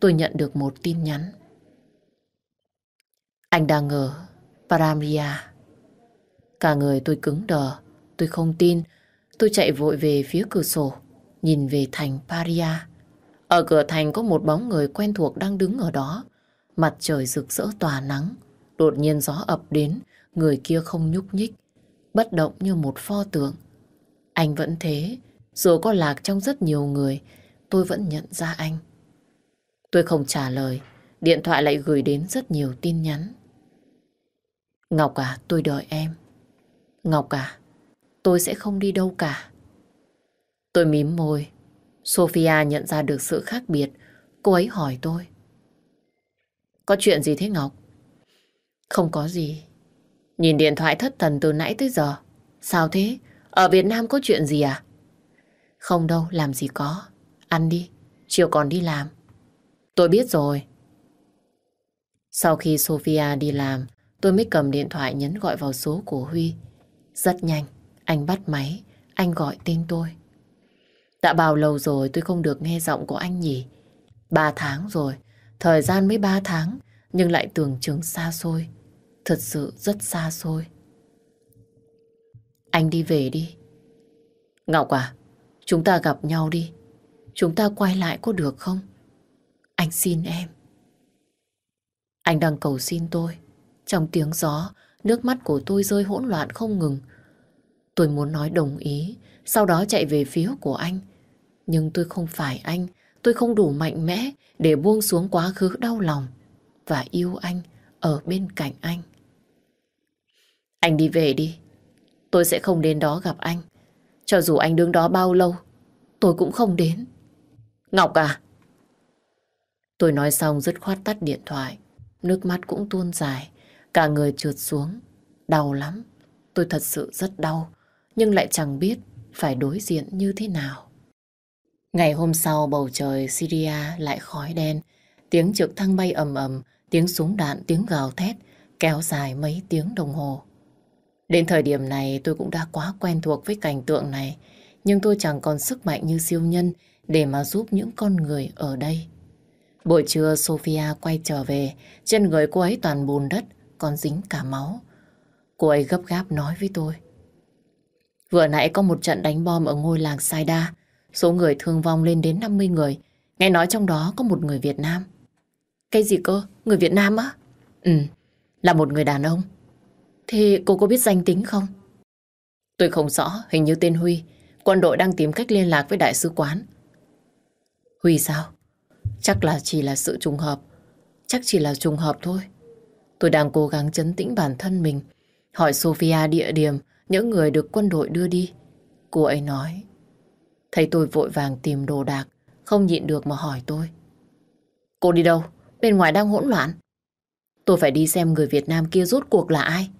tôi nhận được một tin nhắn. Anh đang ở Paramria. Cả người tôi cứng đờ, tôi không tin. Tôi chạy vội về phía cửa sổ, nhìn về thành Paria. Ở cửa thành có một bóng người quen thuộc đang đứng ở đó. Mặt trời rực rỡ tỏa nắng. Đột nhiên gió ập đến, người kia không nhúc nhích, bất động như một pho tượng. Anh vẫn thế, dù có lạc trong rất nhiều người, tôi vẫn nhận ra anh. Tôi không trả lời, điện thoại lại gửi đến rất nhiều tin nhắn. Ngọc à, tôi đợi em. Ngọc à, tôi sẽ không đi đâu cả. Tôi mím môi. Sophia nhận ra được sự khác biệt. Cô ấy hỏi tôi. Có chuyện gì thế Ngọc? Không có gì. Nhìn điện thoại thất thần từ nãy tới giờ. Sao thế? Ở Việt Nam có chuyện gì à? Không đâu, làm gì có. Ăn đi, chiều còn đi làm. Tôi biết rồi. Sau khi Sophia đi làm, tôi mới cầm điện thoại nhấn gọi vào số của Huy. Rất nhanh, anh bắt máy, anh gọi tên tôi. Đã bao lâu rồi tôi không được nghe giọng của anh nhỉ? Ba tháng rồi, thời gian mới ba tháng, nhưng lại tưởng chừng xa xôi. Thật sự rất xa xôi. Anh đi về đi. Ngọc à, chúng ta gặp nhau đi. Chúng ta quay lại có được không? Anh xin em. Anh đang cầu xin tôi. Trong tiếng gió, nước mắt của tôi rơi hỗn loạn không ngừng. Tôi muốn nói đồng ý, sau đó chạy về phía của anh. Nhưng tôi không phải anh, tôi không đủ mạnh mẽ để buông xuống quá khứ đau lòng và yêu anh ở bên cạnh anh. Anh đi về đi, tôi sẽ không đến đó gặp anh. Cho dù anh đứng đó bao lâu, tôi cũng không đến. Ngọc à! Tôi nói xong dứt khoát tắt điện thoại. Nước mắt cũng tuôn dài. Cả người trượt xuống. Đau lắm. Tôi thật sự rất đau. Nhưng lại chẳng biết phải đối diện như thế nào. Ngày hôm sau bầu trời Syria lại khói đen. Tiếng trực thăng bay ầm ầm. Tiếng súng đạn, tiếng gào thét. Kéo dài mấy tiếng đồng hồ. Đến thời điểm này tôi cũng đã quá quen thuộc với cảnh tượng này. Nhưng tôi chẳng còn sức mạnh như siêu nhân để mà giúp những con người ở đây. Buổi trưa Sophia quay trở về, trên người cô ấy toàn bùn đất, còn dính cả máu. Cô ấy gấp gáp nói với tôi. Vừa nãy có một trận đánh bom ở ngôi làng Saida, số người thương vong lên đến 50 người. Nghe nói trong đó có một người Việt Nam. Cái gì cơ? Người Việt Nam á? Ừ, là một người đàn ông. Thì cô có biết danh tính không? Tôi không rõ, hình như tên Huy. Quân đội đang tìm cách liên lạc với đại sứ quán. Huy sao? Chắc là chỉ là sự trùng hợp. Chắc chỉ là trùng hợp thôi. Tôi đang cố gắng chấn tĩnh bản thân mình. Hỏi Sophia địa điểm những người được quân đội đưa đi. Cô ấy nói. Thấy tôi vội vàng tìm đồ đạc. Không nhịn được mà hỏi tôi. Cô đi đâu? Bên ngoài đang hỗn loạn. Tôi phải đi xem người Việt Nam kia rốt cuộc là ai.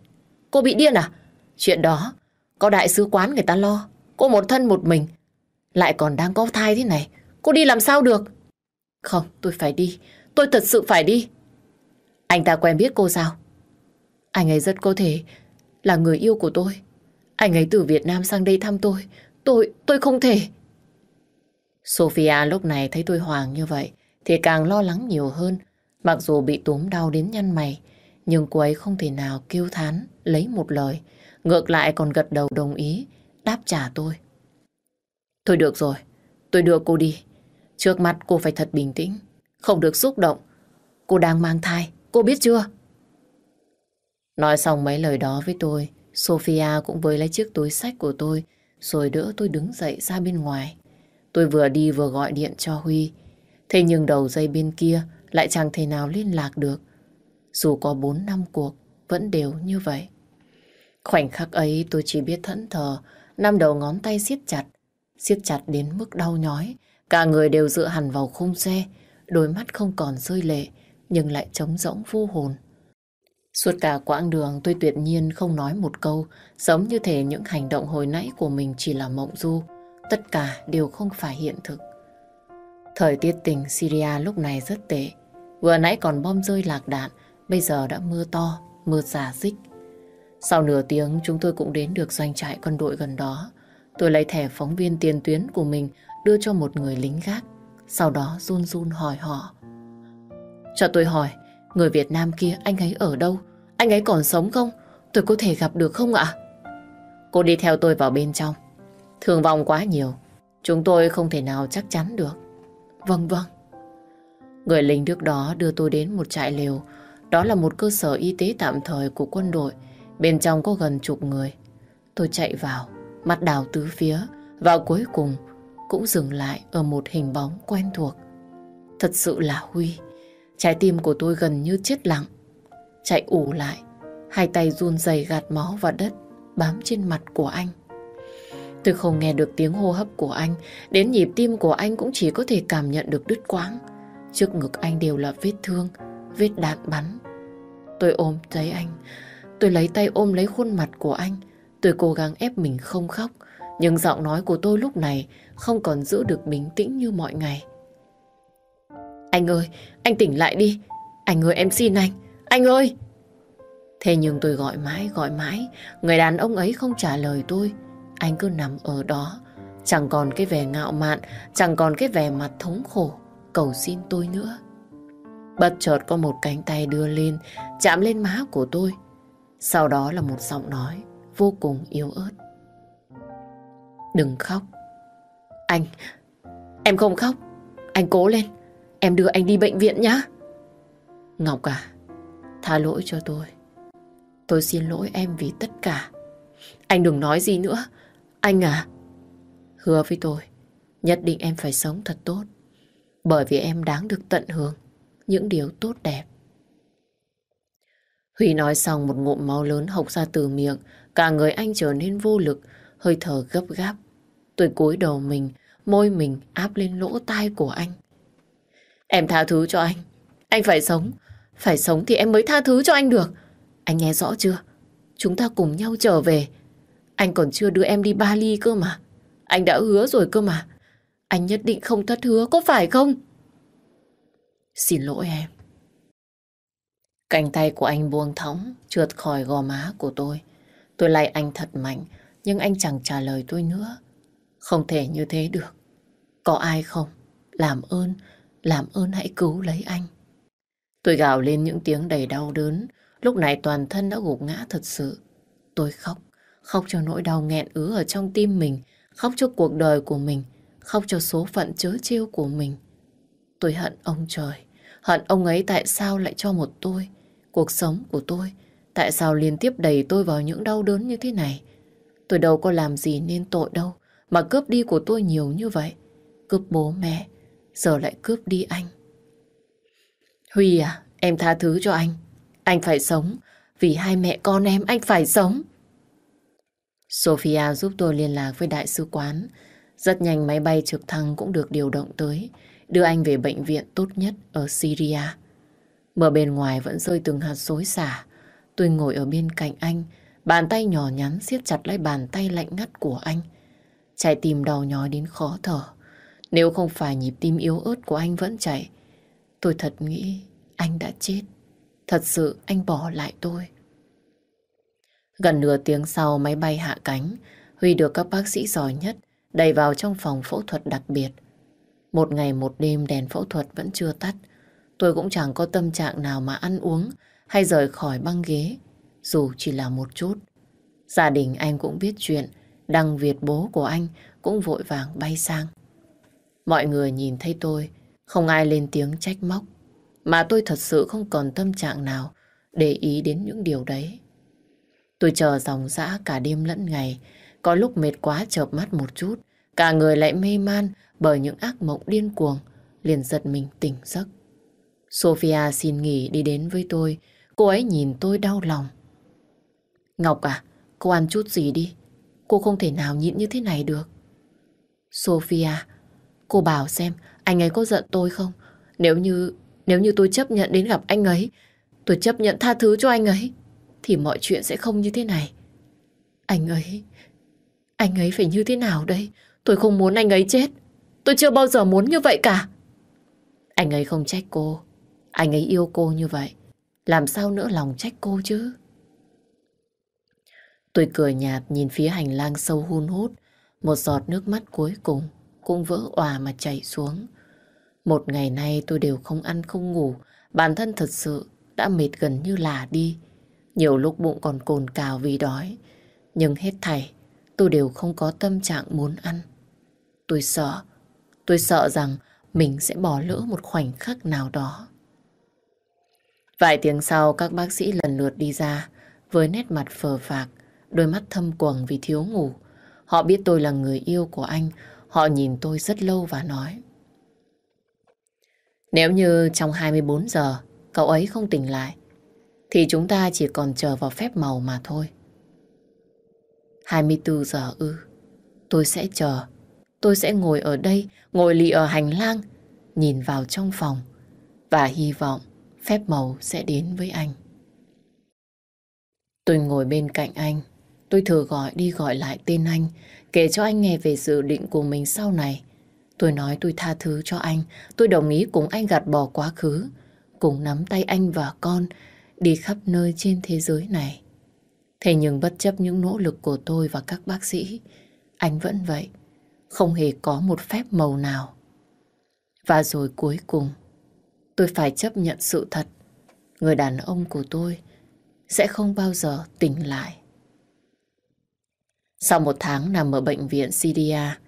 Cô bị điên à? Chuyện đó, có đại sứ quán người ta lo. Cô một thân một mình. Lại còn đang có thai thế này. Cô đi làm sao được? Không, tôi phải đi. Tôi thật sự phải đi. Anh ta quen biết cô sao? Anh ấy rất có thể là người yêu của tôi. Anh ấy từ Việt Nam sang đây thăm tôi. Tôi, tôi không thể. Sophia lúc này thấy tôi hoàng như vậy thì càng lo lắng nhiều hơn. Mặc dù bị túm đau đến nhăn mày, nhưng cô ấy không thể nào kêu thán lấy một lời. Ngược lại còn gật đầu đồng ý, đáp trả tôi. Thôi được rồi, tôi đưa cô đi. Trước mắt cô phải thật bình tĩnh, không được xúc động. Cô đang mang thai, cô biết chưa? Nói xong mấy lời đó với tôi, Sophia cũng với lấy chiếc túi sách của tôi, rồi đỡ tôi đứng dậy ra bên ngoài. Tôi vừa đi vừa gọi điện cho Huy. Thế nhưng đầu dây bên kia lại chẳng thể nào liên lạc được. Dù có 4 năm cuộc, vẫn đều như vậy. Khoảnh khắc ấy tôi chỉ biết thẫn thờ, năm đầu ngón tay siết chặt, siết chặt đến mức đau nhói, Cả người đều dựa hẳn vào khung xe, đôi mắt không còn rơi lệ, nhưng lại trống rỗng vô hồn. Suốt cả quãng đường tôi tuyệt nhiên không nói một câu, giống như thể những hành động hồi nãy của mình chỉ là mộng du, tất cả đều không phải hiện thực. Thời tiết tình Syria lúc này rất tệ, vừa nãy còn bom rơi lạc đạn, bây giờ đã mưa to, mưa giả dích. Sau nửa tiếng chúng tôi cũng đến được doanh trại quân đội gần đó. Tôi lấy thẻ phóng viên tiền tuyến của mình đưa cho một người lính gác. Sau đó run run hỏi họ. Cho tôi hỏi, người Việt Nam kia anh ấy ở đâu? Anh ấy còn sống không? Tôi có thể gặp được không ạ? Cô đi theo tôi vào bên trong. Thương vong quá nhiều. Chúng tôi không thể nào chắc chắn được. Vâng vâng. Người lính trước đó đưa tôi đến một trại liều. Đó là một cơ sở y tế tạm thời của quân đội. Bên trong có gần chục người. Tôi chạy vào, mắt đào tứ phía. và cuối cùng cũng dừng lại ở một hình bóng quen thuộc. Thật sự là Huy. Trái tim của tôi gần như chết lặng. Chạy ủ lại, hai tay run rẩy gạt máu và đất bám trên mặt của anh. Tôi không nghe được tiếng hô hấp của anh, đến nhịp tim của anh cũng chỉ có thể cảm nhận được đứt quãng. Trước ngực anh đều là vết thương, vết đạn bắn. Tôi ôm thấy anh, tôi lấy tay ôm lấy khuôn mặt của anh. Tôi cố gắng ép mình không khóc, nhưng giọng nói của tôi lúc này không còn giữ được bình tĩnh như mọi ngày. Anh ơi, anh tỉnh lại đi. Anh ơi, em xin anh. Anh ơi! Thế nhưng tôi gọi mãi, gọi mãi. Người đàn ông ấy không trả lời tôi. anh cứ nằm ở đó, chẳng còn cái vẻ ngạo mạn, chẳng còn cái vẻ mặt thống khổ, cầu xin tôi nữa. Bất chợt có một cánh tay đưa lên, chạm lên má của tôi. Sau đó là một giọng nói vô cùng yếu ớt. Đừng khóc. Anh, em không khóc. Anh cố lên. Em đưa anh đi bệnh viện nhá. Ngọc à, tha lỗi cho tôi. Tôi xin lỗi em vì tất cả. Anh đừng nói gì nữa. Anh à, hứa với tôi, nhất định em phải sống thật tốt. Bởi vì em đáng được tận hưởng những điều tốt đẹp. Huy nói xong một ngụm máu lớn hộc ra từ miệng, cả người anh trở nên vô lực, hơi thở gấp gáp. Tôi cúi đầu mình, môi mình áp lên lỗ tai của anh. Em tha thứ cho anh. Anh phải sống. Phải sống thì em mới tha thứ cho anh được. Anh nghe rõ chưa? Chúng ta cùng nhau trở về. Anh còn chưa đưa em đi Bali cơ mà. Anh đã hứa rồi cơ mà. Anh nhất định không thất hứa, có phải không? Xin lỗi em. Cánh tay của anh buông thõng, trượt khỏi gò má của tôi. Tôi lay anh thật mạnh, nhưng anh chẳng trả lời tôi nữa. Không thể như thế được. Có ai không? Làm ơn, làm ơn hãy cứu lấy anh. Tôi gào lên những tiếng đầy đau đớn. Lúc này toàn thân đã gục ngã thật sự. Tôi khóc, khóc cho nỗi đau nghẹn ứ ở trong tim mình, khóc cho cuộc đời của mình, khóc cho số phận chớ trêu của mình. Tôi hận ông trời, hận ông ấy tại sao lại cho một tôi, cuộc sống của tôi, tại sao liên tiếp đẩy tôi vào những đau đớn như thế này. Tôi đâu có làm gì nên tội đâu, mà cướp đi của tôi nhiều như vậy. Cướp bố mẹ, giờ lại cướp đi anh. Huy à, em tha thứ cho anh. Anh phải sống, vì hai mẹ con em anh phải sống. Sophia giúp tôi liên lạc với đại sứ quán. Rất nhanh máy bay trực thăng cũng được điều động tới, đưa anh về bệnh viện tốt nhất ở Syria. Mở bên ngoài vẫn rơi từng hạt xối xả. Tôi ngồi ở bên cạnh anh, bàn tay nhỏ nhắn siết chặt lấy bàn tay lạnh ngắt của anh. Trái tim đau nhói đến khó thở. Nếu không phải nhịp tim yếu ớt của anh vẫn chạy, tôi thật nghĩ anh đã chết. Thật sự anh bỏ lại tôi. Gần nửa tiếng sau máy bay hạ cánh, Huy được các bác sĩ giỏi nhất đẩy vào trong phòng phẫu thuật đặc biệt. Một ngày một đêm đèn phẫu thuật vẫn chưa tắt. Tôi cũng chẳng có tâm trạng nào mà ăn uống hay rời khỏi băng ghế, dù chỉ là một chút. Gia đình anh cũng biết chuyện, Đăng Việt bố của anh cũng vội vàng bay sang. Mọi người nhìn thấy tôi, không ai lên tiếng trách móc, mà tôi thật sự không còn tâm trạng nào để ý đến những điều đấy. Tôi chờ dòng dã cả đêm lẫn ngày, có lúc mệt quá chợp mắt một chút, cả người lại mê man bởi những ác mộng điên cuồng, liền giật mình tỉnh giấc. Sophia xin nghỉ đi đến với tôi, cô ấy nhìn tôi đau lòng. Ngọc à, cô ăn chút gì đi, cô không thể nào nhịn như thế này được. Sophia, cô bảo xem anh ấy có giận tôi không? Nếu như nếu như tôi chấp nhận đến gặp anh ấy, tôi chấp nhận tha thứ cho anh ấy, thì mọi chuyện sẽ không như thế này. Anh ấy, anh ấy phải như thế nào đây? Tôi không muốn anh ấy chết. Tôi chưa bao giờ muốn như vậy cả. Anh ấy không trách cô. Anh ấy yêu cô như vậy. Làm sao nữa lòng trách cô chứ? Tôi cười nhạt nhìn phía hành lang sâu hun hút. Một giọt nước mắt cuối cùng cũng vỡ òa mà chảy xuống. Một ngày nay tôi đều không ăn không ngủ. Bản thân thật sự đã mệt gần như là đi. Nhiều lúc bụng còn cồn cào vì đói. Nhưng hết thảy, tôi đều không có tâm trạng muốn ăn. Tôi sợ, tôi sợ rằng mình sẽ bỏ lỡ một khoảnh khắc nào đó. Vài tiếng sau các bác sĩ lần lượt đi ra với nét mặt phờ phạc, đôi mắt thâm quầng vì thiếu ngủ. Họ biết tôi là người yêu của anh, họ nhìn tôi rất lâu và nói. Nếu như trong 24 giờ cậu ấy không tỉnh lại, thì chúng ta chỉ còn chờ vào phép màu mà thôi. 24 giờ ư, tôi sẽ chờ. Tôi sẽ ngồi ở đây, ngồi lì ở hành lang, nhìn vào trong phòng và hy vọng phép màu sẽ đến với anh. Tôi ngồi bên cạnh anh, tôi thử gọi đi gọi lại tên anh, kể cho anh nghe về dự định của mình sau này. Tôi nói tôi tha thứ cho anh, tôi đồng ý cùng anh gạt bỏ quá khứ, cùng nắm tay anh và con đi khắp nơi trên thế giới này. Thế nhưng bất chấp những nỗ lực của tôi và các bác sĩ, anh vẫn vậy, không hề có một phép màu nào. Và rồi cuối cùng, tôi phải chấp nhận sự thật. Người đàn ông của tôi sẽ không bao giờ tỉnh lại. Sau một tháng nằm ở bệnh viện CDA,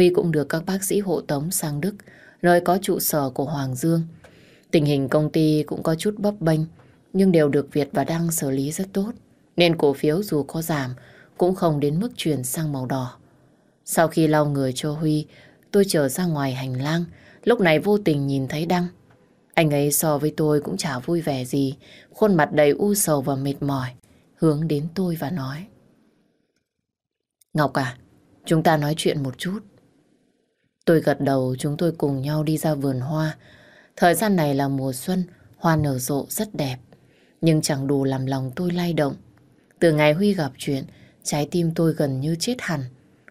Huy cũng được các bác sĩ hộ tống sang Đức, nơi có trụ sở của Hoàng Dương. Tình hình công ty cũng có chút bấp bênh, nhưng đều được Việt và Đăng xử lý rất tốt, nên cổ phiếu dù có giảm cũng không đến mức chuyển sang màu đỏ. Sau khi lau người cho Huy, tôi trở ra ngoài hành lang, lúc này vô tình nhìn thấy Đăng. Anh ấy so với tôi cũng chả vui vẻ gì, khuôn mặt đầy u sầu và mệt mỏi, hướng đến tôi và nói. Ngọc à, chúng ta nói chuyện một chút. Tôi gật đầu chúng tôi cùng nhau đi ra vườn hoa. Thời gian này là mùa xuân, hoa nở rộ rất đẹp. Nhưng chẳng đủ làm lòng tôi lay động. Từ ngày Huy gặp chuyện, trái tim tôi gần như chết hẳn.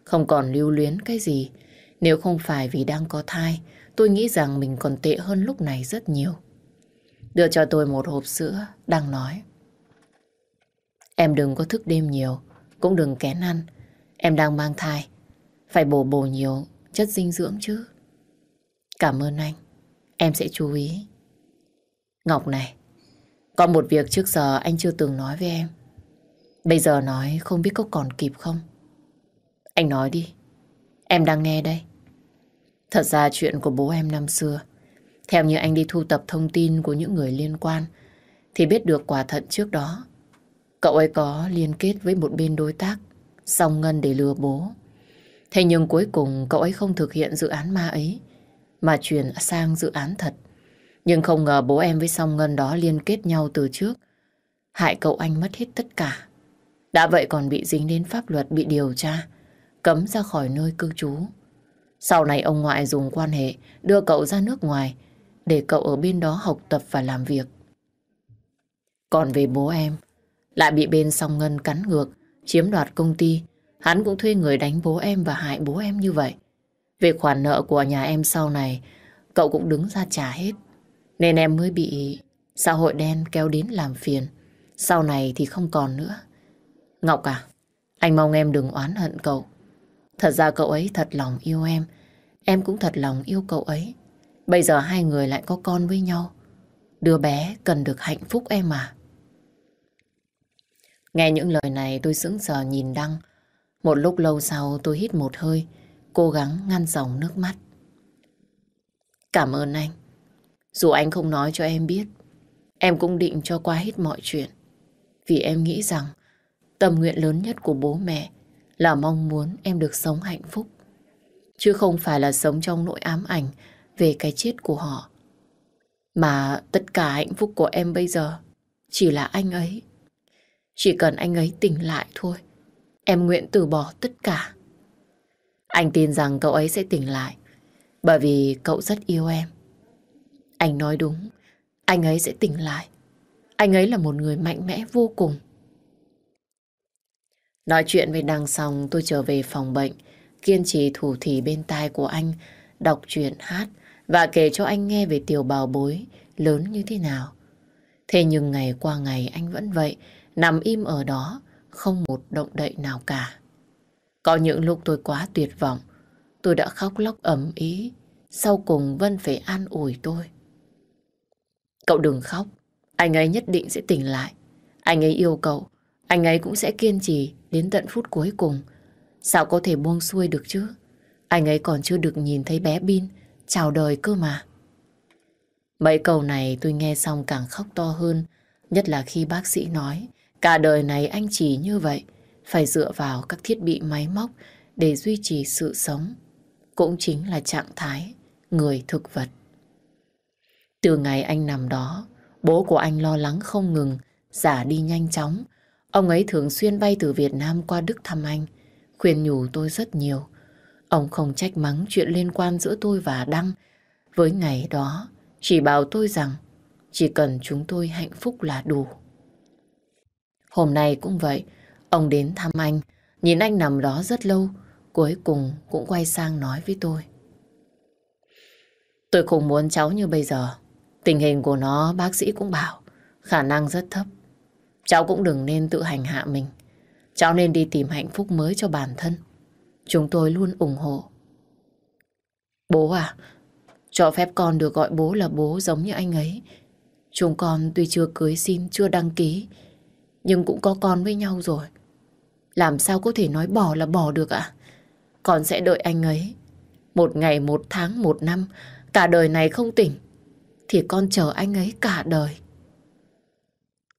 Không còn lưu luyến cái gì. Nếu không phải vì đang có thai, tôi nghĩ rằng mình còn tệ hơn lúc này rất nhiều. Đưa cho tôi một hộp sữa, đang nói. Em đừng có thức đêm nhiều, cũng đừng kén ăn. Em đang mang thai, phải bổ bổ nhiều chất dinh dưỡng chứ. Cảm ơn anh, em sẽ chú ý. Ngọc này, có một việc trước giờ anh chưa từng nói với em. Bây giờ nói không biết có còn kịp không? Anh nói đi, em đang nghe đây. Thật ra chuyện của bố em năm xưa, theo như anh đi thu tập thông tin của những người liên quan, thì biết được quả thận trước đó, cậu ấy có liên kết với một bên đối tác, song ngân để lừa bố. Thế nhưng cuối cùng cậu ấy không thực hiện dự án ma ấy, mà chuyển sang dự án thật. Nhưng không ngờ bố em với song ngân đó liên kết nhau từ trước, hại cậu anh mất hết tất cả. Đã vậy còn bị dính đến pháp luật bị điều tra, cấm ra khỏi nơi cư trú. Sau này ông ngoại dùng quan hệ đưa cậu ra nước ngoài để cậu ở bên đó học tập và làm việc. Còn về bố em, lại bị bên song ngân cắn ngược, chiếm đoạt công ty. Hắn cũng thuê người đánh bố em và hại bố em như vậy. Về khoản nợ của nhà em sau này, cậu cũng đứng ra trả hết. Nên em mới bị xã hội đen kéo đến làm phiền. Sau này thì không còn nữa. Ngọc à, anh mong em đừng oán hận cậu. Thật ra cậu ấy thật lòng yêu em. Em cũng thật lòng yêu cậu ấy. Bây giờ hai người lại có con với nhau. Đứa bé cần được hạnh phúc em à. Nghe những lời này tôi sững sờ nhìn Đăng. Một lúc lâu sau tôi hít một hơi, cố gắng ngăn dòng nước mắt. Cảm ơn anh. Dù anh không nói cho em biết, em cũng định cho qua hết mọi chuyện. Vì em nghĩ rằng tâm nguyện lớn nhất của bố mẹ là mong muốn em được sống hạnh phúc. Chứ không phải là sống trong nỗi ám ảnh về cái chết của họ. Mà tất cả hạnh phúc của em bây giờ chỉ là anh ấy. Chỉ cần anh ấy tỉnh lại thôi, em nguyện từ bỏ tất cả. Anh tin rằng cậu ấy sẽ tỉnh lại, bởi vì cậu rất yêu em. Anh nói đúng, anh ấy sẽ tỉnh lại. Anh ấy là một người mạnh mẽ vô cùng. Nói chuyện với đằng xong tôi trở về phòng bệnh, kiên trì thủ thỉ bên tai của anh, đọc truyện hát và kể cho anh nghe về tiểu bào bối lớn như thế nào. Thế nhưng ngày qua ngày anh vẫn vậy, nằm im ở đó, không một động đậy nào cả. Có những lúc tôi quá tuyệt vọng, tôi đã khóc lóc ấm ý, sau cùng Vân phải an ủi tôi. Cậu đừng khóc, anh ấy nhất định sẽ tỉnh lại. Anh ấy yêu cậu, anh ấy cũng sẽ kiên trì đến tận phút cuối cùng. Sao có thể buông xuôi được chứ? Anh ấy còn chưa được nhìn thấy bé Bin chào đời cơ mà. Mấy câu này tôi nghe xong càng khóc to hơn, nhất là khi bác sĩ nói cả đời này anh chỉ như vậy, phải dựa vào các thiết bị máy móc để duy trì sự sống. Cũng chính là trạng thái người thực vật. Từ ngày anh nằm đó, bố của anh lo lắng không ngừng, giả đi nhanh chóng. Ông ấy thường xuyên bay từ Việt Nam qua Đức thăm anh, khuyên nhủ tôi rất nhiều. Ông không trách mắng chuyện liên quan giữa tôi và Đăng. Với ngày đó, chỉ bảo tôi rằng chỉ cần chúng tôi hạnh phúc là đủ. Hôm nay cũng vậy, ông đến thăm anh, nhìn anh nằm đó rất lâu, cuối cùng cũng quay sang nói với tôi. Tôi không muốn cháu như bây giờ. Tình hình của nó bác sĩ cũng bảo khả năng rất thấp. Cháu cũng đừng nên tự hành hạ mình. Cháu nên đi tìm hạnh phúc mới cho bản thân. chúng tôi luôn ủng hộ. Bố à, cho phép con được gọi bố là bố giống như anh ấy. Chúng con tuy chưa cưới xin, chưa đăng ký, nhưng cũng có con với nhau rồi. Làm sao có thể nói bỏ là bỏ được ạ? Con sẽ đợi anh ấy. Một ngày, một tháng, một năm, cả đời này không tỉnh, thì con chờ anh ấy cả đời.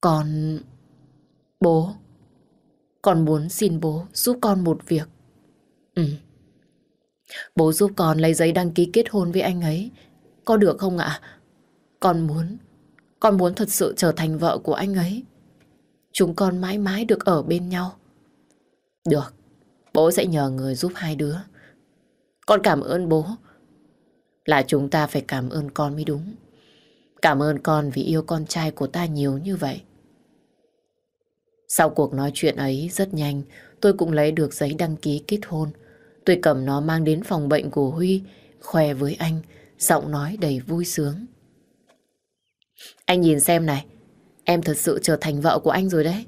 Con... Bố... Con muốn xin bố giúp con một việc. Ừ. Bố giúp con lấy giấy đăng ký kết hôn với anh ấy. Có được không ạ? Con muốn... Con muốn thật sự trở thành vợ của anh ấy. Chúng con mãi mãi được ở bên nhau. Được. Bố sẽ nhờ người giúp hai đứa. Con cảm ơn bố. Là chúng ta phải cảm ơn con mới đúng. Cảm ơn con vì yêu con trai của ta nhiều như vậy. Sau cuộc nói chuyện ấy rất nhanh, tôi cũng lấy được giấy đăng ký kết hôn. Tôi cầm nó mang đến phòng bệnh của Huy, khoe với anh, giọng nói đầy vui sướng. Anh nhìn xem này, em thật sự trở thành vợ của anh rồi đấy.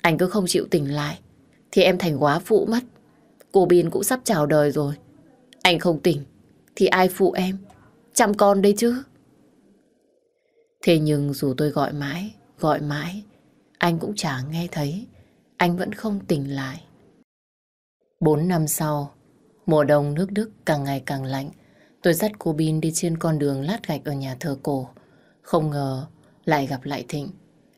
Anh cứ không chịu tỉnh lại, thì em thành quá phụ mất. Cô Bin cũng sắp chào đời rồi. Anh không tỉnh, thì ai phụ em? Chăm con đây chứ. Thế nhưng dù tôi gọi mãi, gọi mãi, anh cũng chả nghe thấy. Anh vẫn không tỉnh lại. Bốn năm sau, mùa đông nước Đức càng ngày càng lạnh. Tôi dắt cô Bin đi trên con đường lát gạch ở nhà thờ cổ. Không ngờ lại gặp lại Thịnh.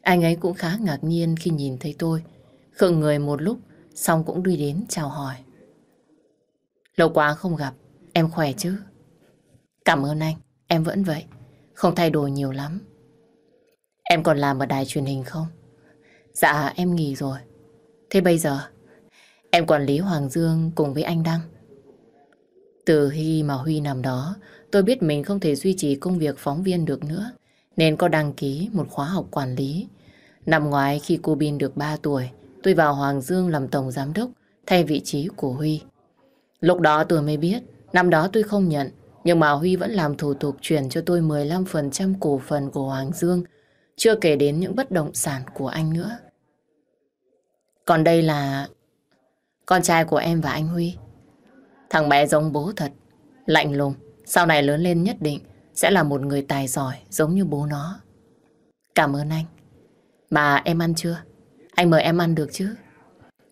Anh ấy cũng khá ngạc nhiên khi nhìn thấy tôi. Khựng người một lúc, xong cũng đi đến chào hỏi. Lâu quá không gặp, em khỏe chứ? Cảm ơn anh, em vẫn vậy. Không thay đổi nhiều lắm. Em còn làm ở đài truyền hình không? Dạ em nghỉ rồi. Thế bây giờ em quản lý Hoàng Dương cùng với anh Đăng. Từ khi mà Huy nằm đó, tôi biết mình không thể duy trì công việc phóng viên được nữa, nên có đăng ký một khóa học quản lý. Năm ngoái khi cô Bin được 3 tuổi, tôi vào Hoàng Dương làm tổng giám đốc thay vị trí của Huy. Lúc đó tôi mới biết, năm đó tôi không nhận, nhưng mà Huy vẫn làm thủ tục chuyển cho tôi 15% cổ phần của Hoàng Dương, chưa kể đến những bất động sản của anh nữa. Còn đây là con trai của em và anh Huy. Thằng bé giống bố thật, lạnh lùng, sau này lớn lên nhất định sẽ là một người tài giỏi giống như bố nó. Cảm ơn anh. Mà em ăn chưa? Anh mời em ăn được chứ?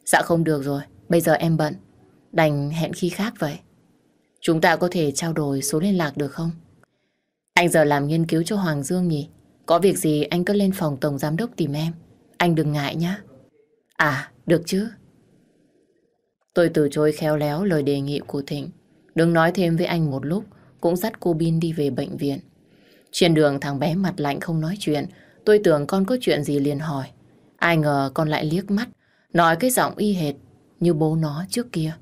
Dạ không được rồi, bây giờ em bận. Đành hẹn khi khác vậy. Chúng ta có thể trao đổi số liên lạc được không? Anh giờ làm nghiên cứu cho Hoàng Dương nhỉ? Có việc gì anh cứ lên phòng tổng giám đốc tìm em. Anh đừng ngại nhé. À, được chứ. Tôi từ chối khéo léo lời đề nghị của Thịnh. Đừng nói thêm với anh một lúc, cũng dắt cô Bin đi về bệnh viện. Trên đường thằng bé mặt lạnh không nói chuyện, tôi tưởng con có chuyện gì liền hỏi. Ai ngờ con lại liếc mắt, nói cái giọng y hệt như bố nó trước kia.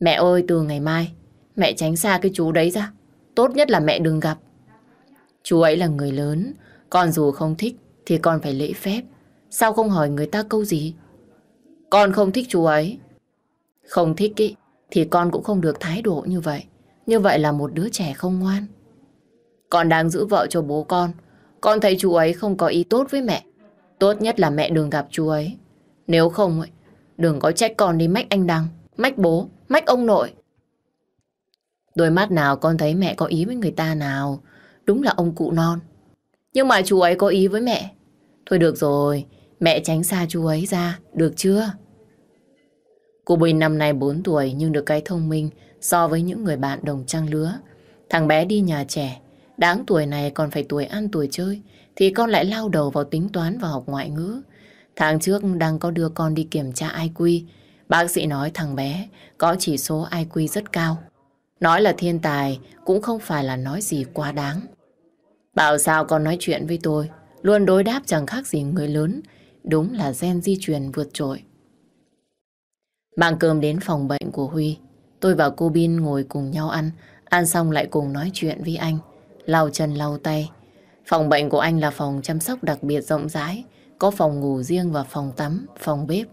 Mẹ ơi, từ ngày mai, mẹ tránh xa cái chú đấy ra. Tốt nhất là mẹ đừng gặp. Chú ấy là người lớn, con dù không thích thì con phải lễ phép. Sao không hỏi người ta câu gì? Con không thích chú ấy. Không thích ý, thì con cũng không được thái độ như vậy. Như vậy là một đứa trẻ không ngoan. Con đang giữ vợ cho bố con. Con thấy chú ấy không có ý tốt với mẹ. Tốt nhất là mẹ đừng gặp chú ấy. Nếu không, ấy, đừng có trách con đi mách anh Đăng, mách bố, mách ông nội. Đôi mắt nào con thấy mẹ có ý với người ta nào. Đúng là ông cụ non. Nhưng mà chú ấy có ý với mẹ. Thôi được rồi, mẹ tránh xa chú ấy ra, được chưa? Cô Bình năm nay 4 tuổi nhưng được cái thông minh so với những người bạn đồng trang lứa. Thằng bé đi nhà trẻ, đáng tuổi này còn phải tuổi ăn tuổi chơi, thì con lại lao đầu vào tính toán và học ngoại ngữ. Tháng trước đang có đưa con đi kiểm tra IQ. Bác sĩ nói thằng bé có chỉ số IQ rất cao. Nói là thiên tài cũng không phải là nói gì quá đáng. Bảo sao con nói chuyện với tôi, luôn đối đáp chẳng khác gì người lớn. Đúng là gen di truyền vượt trội. Mang cơm đến phòng bệnh của Huy. Tôi và cô Bin ngồi cùng nhau ăn. Ăn xong lại cùng nói chuyện với anh. Lau chân lau tay. Phòng bệnh của anh là phòng chăm sóc đặc biệt rộng rãi. Có phòng ngủ riêng và phòng tắm, phòng bếp.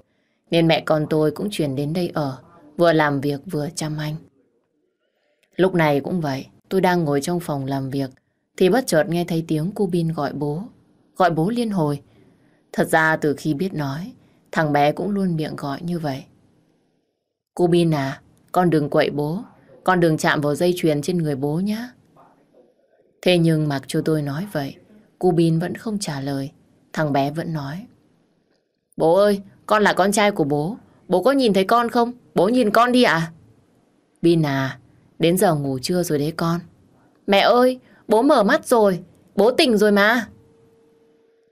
Nên mẹ con tôi cũng chuyển đến đây ở. Vừa làm việc vừa chăm anh. Lúc này cũng vậy. Tôi đang ngồi trong phòng làm việc. Thì bất chợt nghe thấy tiếng cô Bin gọi bố. Gọi bố liên hồi. Thật ra từ khi biết nói, thằng bé cũng luôn miệng gọi như vậy. Cô Bin à, con đừng quậy bố. Con đừng chạm vào dây chuyền trên người bố nhé. Thế nhưng mặc cho tôi nói vậy, cô Bin vẫn không trả lời. Thằng bé vẫn nói. Bố ơi, con là con trai của bố. Bố có nhìn thấy con không? Bố nhìn con đi ạ. À? Bin à, đến giờ ngủ trưa rồi đấy con. Mẹ ơi, bố mở mắt rồi. Bố tỉnh rồi mà.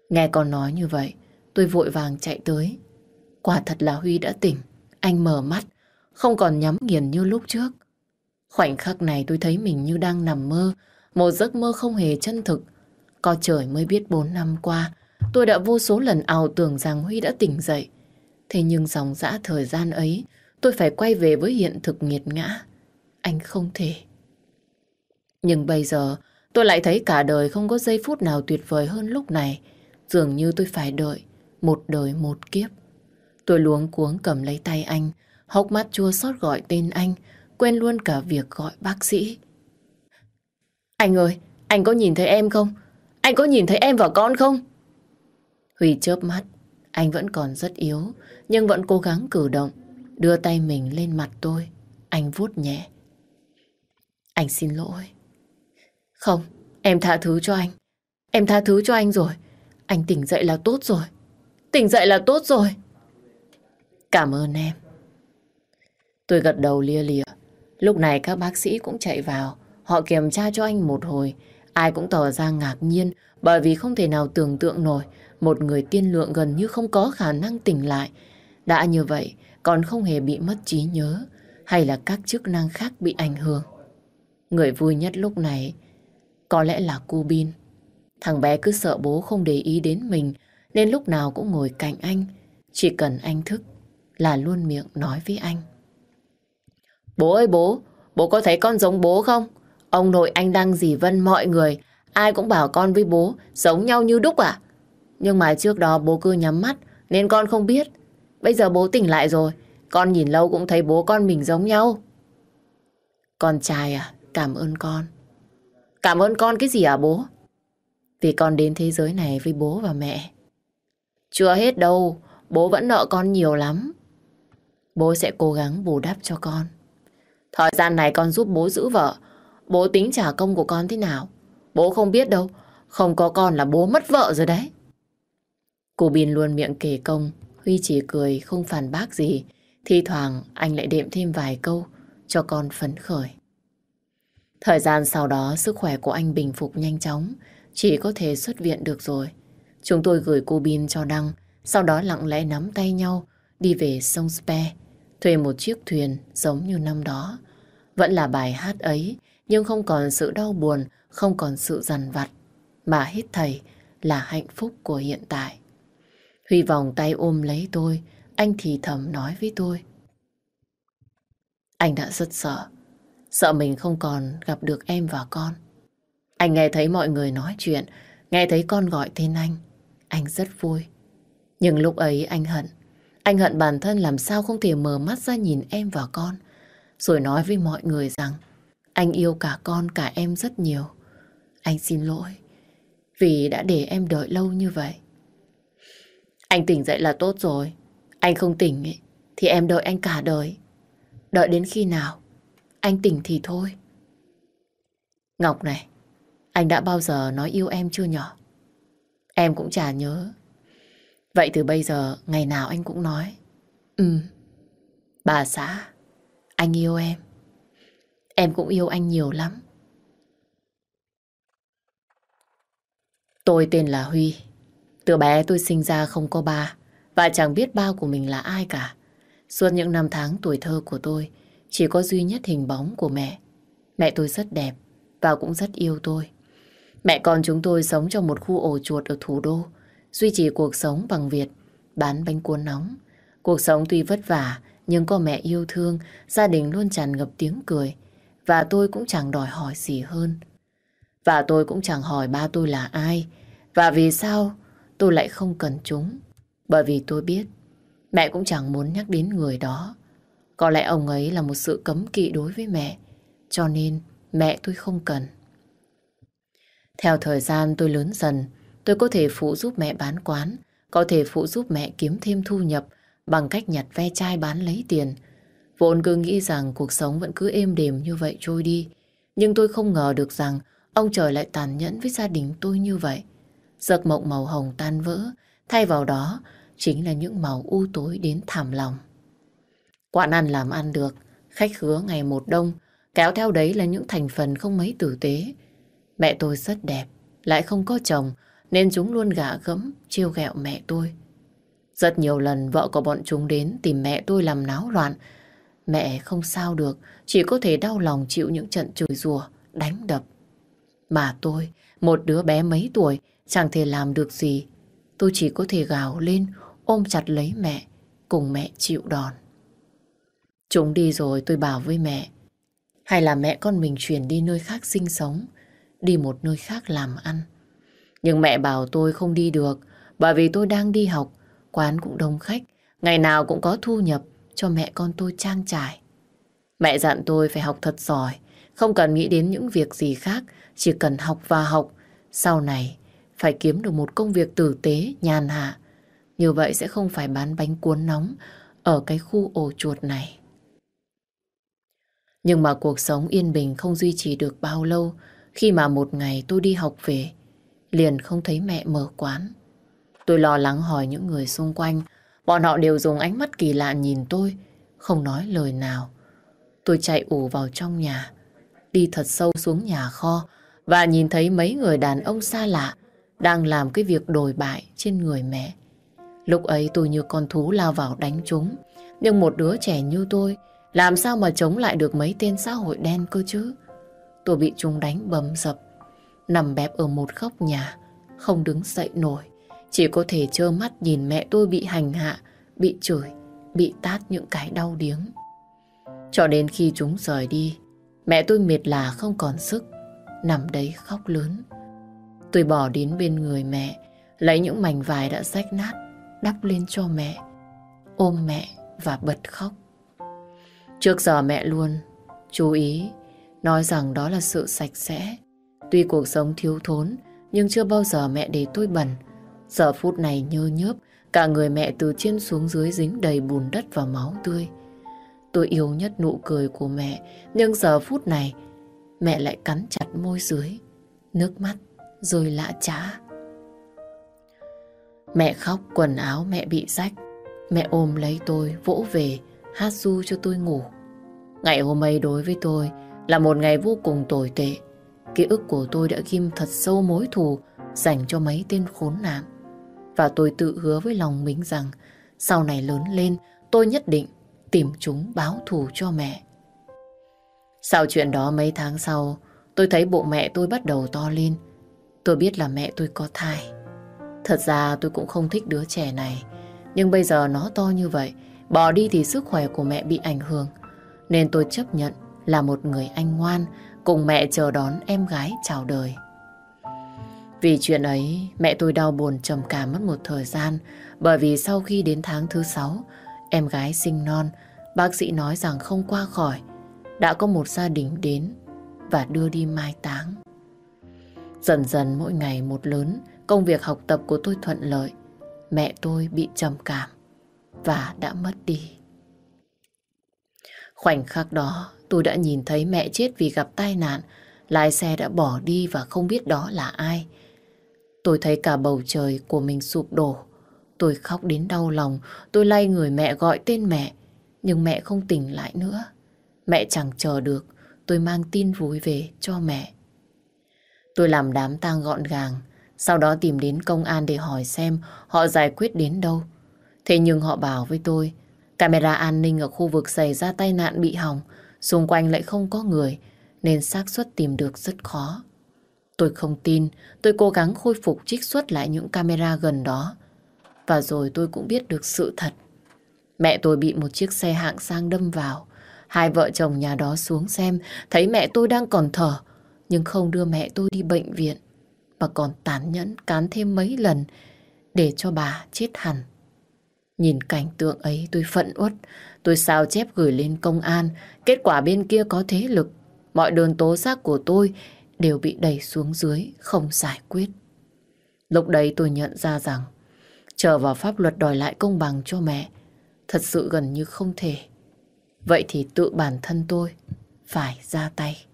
Nghe con nói như vậy, tôi vội vàng chạy tới. Quả thật là Huy đã tỉnh. Anh mở mắt, không còn nhắm nghiền như lúc trước. Khoảnh khắc này tôi thấy mình như đang nằm mơ, một giấc mơ không hề chân thực. Có trời mới biết bốn năm qua, tôi đã vô số lần ảo tưởng rằng Huy đã tỉnh dậy. Thế nhưng dòng dã thời gian ấy, tôi phải quay về với hiện thực nghiệt ngã. Anh không thể. Nhưng bây giờ, tôi lại thấy cả đời không có giây phút nào tuyệt vời hơn lúc này. Dường như tôi phải đợi một đời một kiếp. Tôi luống cuống cầm lấy tay anh, hốc mắt chua xót gọi tên anh, quên luôn cả việc gọi bác sĩ. Anh ơi, anh có nhìn thấy em không? Anh có nhìn thấy em và con không? Huy chớp mắt, anh vẫn còn rất yếu, nhưng vẫn cố gắng cử động, đưa tay mình lên mặt tôi. Anh vuốt nhẹ. Anh xin lỗi. Không, em tha thứ cho anh. Em tha thứ cho anh rồi. Anh tỉnh dậy là tốt rồi. Tỉnh dậy là tốt rồi. Cảm ơn em. Tôi gật đầu lia lịa. Lúc này các bác sĩ cũng chạy vào. Họ kiểm tra cho anh một hồi. Ai cũng tỏ ra ngạc nhiên bởi vì không thể nào tưởng tượng nổi một người tiên lượng gần như không có khả năng tỉnh lại. Đã như vậy, còn không hề bị mất trí nhớ hay là các chức năng khác bị ảnh hưởng. Người vui nhất lúc này có lẽ là cu Bin. Thằng bé cứ sợ bố không để ý đến mình nên lúc nào cũng ngồi cạnh anh. Chỉ cần anh thức là luôn miệng nói với anh. Bố ơi bố, bố có thấy con giống bố không? Ông nội anh đang dì vân mọi người, ai cũng bảo con với bố giống nhau như đúc à? Nhưng mà trước đó bố cứ nhắm mắt nên con không biết. Bây giờ bố tỉnh lại rồi, con nhìn lâu cũng thấy bố con mình giống nhau. Con trai à, cảm ơn con. Cảm ơn con cái gì à bố? Vì con đến thế giới này với bố và mẹ. Chưa hết đâu, bố vẫn nợ con nhiều lắm. Bố sẽ cố gắng bù đắp cho con. Thời gian này con giúp bố giữ vợ. Bố tính trả công của con thế nào? Bố không biết đâu. Không có con là bố mất vợ rồi đấy. Cô Bin luôn miệng kể công. Huy chỉ cười không phản bác gì. Thì thoảng anh lại đệm thêm vài câu cho con phấn khởi. Thời gian sau đó sức khỏe của anh bình phục nhanh chóng. Chỉ có thể xuất viện được rồi. Chúng tôi gửi cô Bin cho Đăng. Sau đó lặng lẽ nắm tay nhau đi về sông Spe thuê một chiếc thuyền giống như năm đó. Vẫn là bài hát ấy, nhưng không còn sự đau buồn, không còn sự dằn vặt, mà hết thầy là hạnh phúc của hiện tại. Huy vòng tay ôm lấy tôi, anh thì thầm nói với tôi. Anh đã rất sợ, sợ mình không còn gặp được em và con. Anh nghe thấy mọi người nói chuyện, nghe thấy con gọi tên anh. Anh rất vui. Nhưng lúc ấy anh hận anh hận bản thân làm sao không thể mở mắt ra nhìn em và con. Rồi nói với mọi người rằng anh yêu cả con cả em rất nhiều. Anh xin lỗi vì đã để em đợi lâu như vậy. Anh tỉnh dậy là tốt rồi. Anh không tỉnh ấy, thì em đợi anh cả đời. Đợi đến khi nào anh tỉnh thì thôi. Ngọc này, anh đã bao giờ nói yêu em chưa nhỏ? Em cũng chả nhớ. Vậy từ bây giờ ngày nào anh cũng nói Ừ Bà xã Anh yêu em Em cũng yêu anh nhiều lắm. Tôi tên là Huy. Từ bé tôi sinh ra không có ba Và chẳng biết ba của mình là ai cả. Suốt những năm tháng tuổi thơ của tôi Chỉ có duy nhất hình bóng của mẹ. Mẹ tôi rất đẹp Và cũng rất yêu tôi. Mẹ con chúng tôi sống trong một khu ổ chuột ở thủ đô duy trì cuộc sống bằng việc bán bánh cuốn nóng. Cuộc sống tuy vất vả, nhưng có mẹ yêu thương, gia đình luôn tràn ngập tiếng cười. Và tôi cũng chẳng đòi hỏi gì hơn. Và tôi cũng chẳng hỏi ba tôi là ai, và vì sao tôi lại không cần chúng. Bởi vì tôi biết, mẹ cũng chẳng muốn nhắc đến người đó. Có lẽ ông ấy là một sự cấm kỵ đối với mẹ, cho nên mẹ tôi không cần. Theo thời gian tôi lớn dần, Tôi có thể phụ giúp mẹ bán quán, có thể phụ giúp mẹ kiếm thêm thu nhập bằng cách nhặt ve chai bán lấy tiền. Vốn cứ nghĩ rằng cuộc sống vẫn cứ êm đềm như vậy trôi đi. Nhưng tôi không ngờ được rằng ông trời lại tàn nhẫn với gia đình tôi như vậy. Giấc mộng màu hồng tan vỡ, thay vào đó chính là những màu u tối đến thảm lòng. Quạn ăn làm ăn được, khách hứa ngày một đông, kéo theo đấy là những thành phần không mấy tử tế. Mẹ tôi rất đẹp, lại không có chồng, nên chúng luôn gạ gẫm, chiêu ghẹo mẹ tôi. Rất nhiều lần vợ của bọn chúng đến tìm mẹ tôi làm náo loạn. Mẹ không sao được, chỉ có thể đau lòng chịu những trận chửi rủa, đánh đập. Mà tôi, một đứa bé mấy tuổi, chẳng thể làm được gì. Tôi chỉ có thể gào lên, ôm chặt lấy mẹ, cùng mẹ chịu đòn. Chúng đi rồi tôi bảo với mẹ, hay là mẹ con mình chuyển đi nơi khác sinh sống, đi một nơi khác làm ăn. Nhưng mẹ bảo tôi không đi được, bởi vì tôi đang đi học, quán cũng đông khách, ngày nào cũng có thu nhập cho mẹ con tôi trang trải. Mẹ dặn tôi phải học thật giỏi, không cần nghĩ đến những việc gì khác, chỉ cần học và học. Sau này phải kiếm được một công việc tử tế, nhàn hạ. Như vậy sẽ không phải bán bánh cuốn nóng ở cái khu ổ chuột này. Nhưng mà cuộc sống yên bình không duy trì được bao lâu khi mà một ngày tôi đi học về, liền không thấy mẹ mở quán. Tôi lo lắng hỏi những người xung quanh, bọn họ đều dùng ánh mắt kỳ lạ nhìn tôi, không nói lời nào. Tôi chạy ủ vào trong nhà, đi thật sâu xuống nhà kho và nhìn thấy mấy người đàn ông xa lạ đang làm cái việc đồi bại trên người mẹ. Lúc ấy tôi như con thú lao vào đánh chúng, nhưng một đứa trẻ như tôi làm sao mà chống lại được mấy tên xã hội đen cơ chứ? Tôi bị chúng đánh bầm dập, nằm bẹp ở một góc nhà, không đứng dậy nổi. Chỉ có thể trơ mắt nhìn mẹ tôi bị hành hạ, bị chửi, bị tát những cái đau điếng. Cho đến khi chúng rời đi, mẹ tôi mệt là không còn sức, nằm đấy khóc lớn. Tôi bỏ đến bên người mẹ, lấy những mảnh vải đã rách nát, đắp lên cho mẹ, ôm mẹ và bật khóc. Trước giờ mẹ luôn chú ý nói rằng đó là sự sạch sẽ. Tuy cuộc sống thiếu thốn, nhưng chưa bao giờ mẹ để tôi bẩn. Giờ phút này nhơ nhớp, cả người mẹ từ trên xuống dưới dính đầy bùn đất và máu tươi. Tôi yêu nhất nụ cười của mẹ, nhưng giờ phút này mẹ lại cắn chặt môi dưới, nước mắt rơi lạ chã. Mẹ khóc quần áo mẹ bị rách, mẹ ôm lấy tôi vỗ về hát du cho tôi ngủ. Ngày hôm ấy đối với tôi là một ngày vô cùng tồi tệ. Ký ức của tôi đã ghim thật sâu mối thù dành cho mấy tên khốn nạn. Và tôi tự hứa với lòng mình rằng sau này lớn lên, tôi nhất định tìm chúng báo thù cho mẹ. Sau chuyện đó mấy tháng sau, tôi thấy bộ mẹ tôi bắt đầu to lên. Tôi biết là mẹ tôi có thai. Thật ra tôi cũng không thích đứa trẻ này. Nhưng bây giờ nó to như vậy, Bỏ đi thì sức khỏe của mẹ bị ảnh hưởng. Nên tôi chấp nhận là một người anh ngoan, cùng mẹ chờ đón em gái chào đời. Vì chuyện ấy, mẹ tôi đau buồn trầm cảm mất một thời gian bởi vì sau khi đến tháng thứ sáu, em gái sinh non, bác sĩ nói rằng không qua khỏi. Đã có một gia đình đến và đưa đi mai táng. Dần dần mỗi ngày một lớn, công việc học tập của tôi thuận lợi. Mẹ tôi bị trầm cảm và đã mất đi. Khoảnh khắc đó, tôi đã nhìn thấy mẹ chết vì gặp tai nạn, lái xe đã bỏ đi và không biết đó là ai. Tôi thấy cả bầu trời của mình sụp đổ. Tôi khóc đến đau lòng, tôi lay người mẹ gọi tên mẹ, nhưng mẹ không tỉnh lại nữa. Mẹ chẳng chờ được, tôi mang tin vui về cho mẹ. Tôi làm đám tang gọn gàng, sau đó tìm đến công an để hỏi xem họ giải quyết đến đâu. Thế nhưng họ bảo với tôi, camera an ninh ở khu vực xảy ra tai nạn bị hỏng, xung quanh lại không có người, nên xác suất tìm được rất khó. Tôi không tin, tôi cố gắng khôi phục trích xuất lại những camera gần đó. Và rồi tôi cũng biết được sự thật. Mẹ tôi bị một chiếc xe hạng sang đâm vào. Hai vợ chồng nhà đó xuống xem, thấy mẹ tôi đang còn thở, nhưng không đưa mẹ tôi đi bệnh viện, mà còn tàn nhẫn cán thêm mấy lần để cho bà chết hẳn. Nhìn cảnh tượng ấy tôi phận uất, tôi sao chép gửi lên công an, kết quả bên kia có thế lực. Mọi đơn tố giác của tôi đều bị đẩy xuống dưới, không giải quyết. Lúc đấy tôi nhận ra rằng, chờ vào pháp luật đòi lại công bằng cho mẹ, thật sự gần như không thể. vậy thì tự bản thân tôi phải ra tay.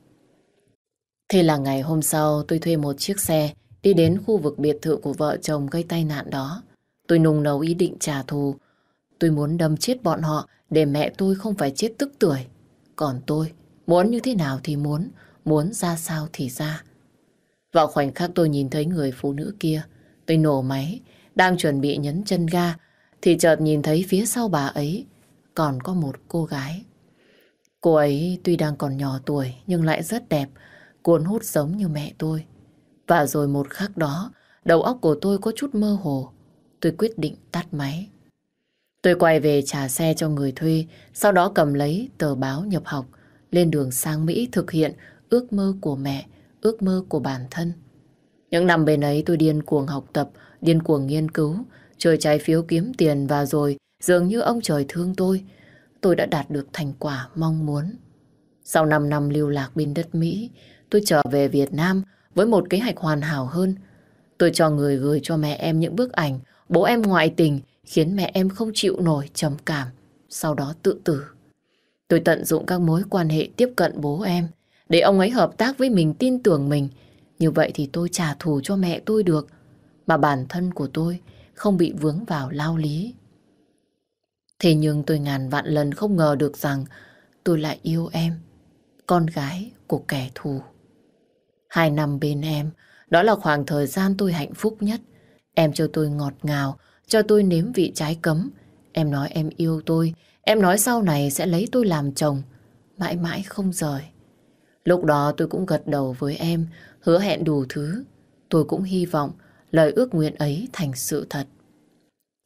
Thế là ngày hôm sau tôi thuê một chiếc xe đi đến khu vực biệt thự của vợ chồng gây tai nạn đó. Tôi nung nấu ý định trả thù. Tôi muốn đâm chết bọn họ để mẹ tôi không phải chết tức tuổi. Còn tôi, muốn như thế nào thì muốn, muốn ra sao thì ra. Vào khoảnh khắc tôi nhìn thấy người phụ nữ kia, tôi nổ máy, đang chuẩn bị nhấn chân ga, thì chợt nhìn thấy phía sau bà ấy còn có một cô gái. Cô ấy tuy đang còn nhỏ tuổi nhưng lại rất đẹp, cuốn hút giống như mẹ tôi. Và rồi một khắc đó, đầu óc của tôi có chút mơ hồ. Tôi quyết định tắt máy. Tôi quay về trả xe cho người thuê, sau đó cầm lấy tờ báo nhập học, lên đường sang Mỹ thực hiện ước mơ của mẹ, ước mơ của bản thân. Những năm bên ấy tôi điên cuồng học tập, điên cuồng nghiên cứu, chơi trái phiếu kiếm tiền và rồi dường như ông trời thương tôi. Tôi đã đạt được thành quả mong muốn. Sau 5 năm lưu lạc bên đất Mỹ, tôi trở về Việt Nam với một kế hoạch hoàn hảo hơn. Tôi cho người gửi cho mẹ em những bức ảnh bố em ngoại tình khiến mẹ em không chịu nổi trầm cảm, sau đó tự tử. Tôi tận dụng các mối quan hệ tiếp cận bố em để ông ấy hợp tác với mình tin tưởng mình. Như vậy thì tôi trả thù cho mẹ tôi được mà bản thân của tôi không bị vướng vào lao lý. Thế nhưng tôi ngàn vạn lần không ngờ được rằng tôi lại yêu em, con gái của kẻ thù. Hai năm bên em, đó là khoảng thời gian tôi hạnh phúc nhất. Em cho tôi ngọt ngào, cho tôi nếm vị trái cấm. Em nói em yêu tôi, em nói sau này sẽ lấy tôi làm chồng, mãi mãi không rời. Lúc đó tôi cũng gật đầu với em, hứa hẹn đủ thứ. Tôi cũng hy vọng lời ước nguyện ấy thành sự thật.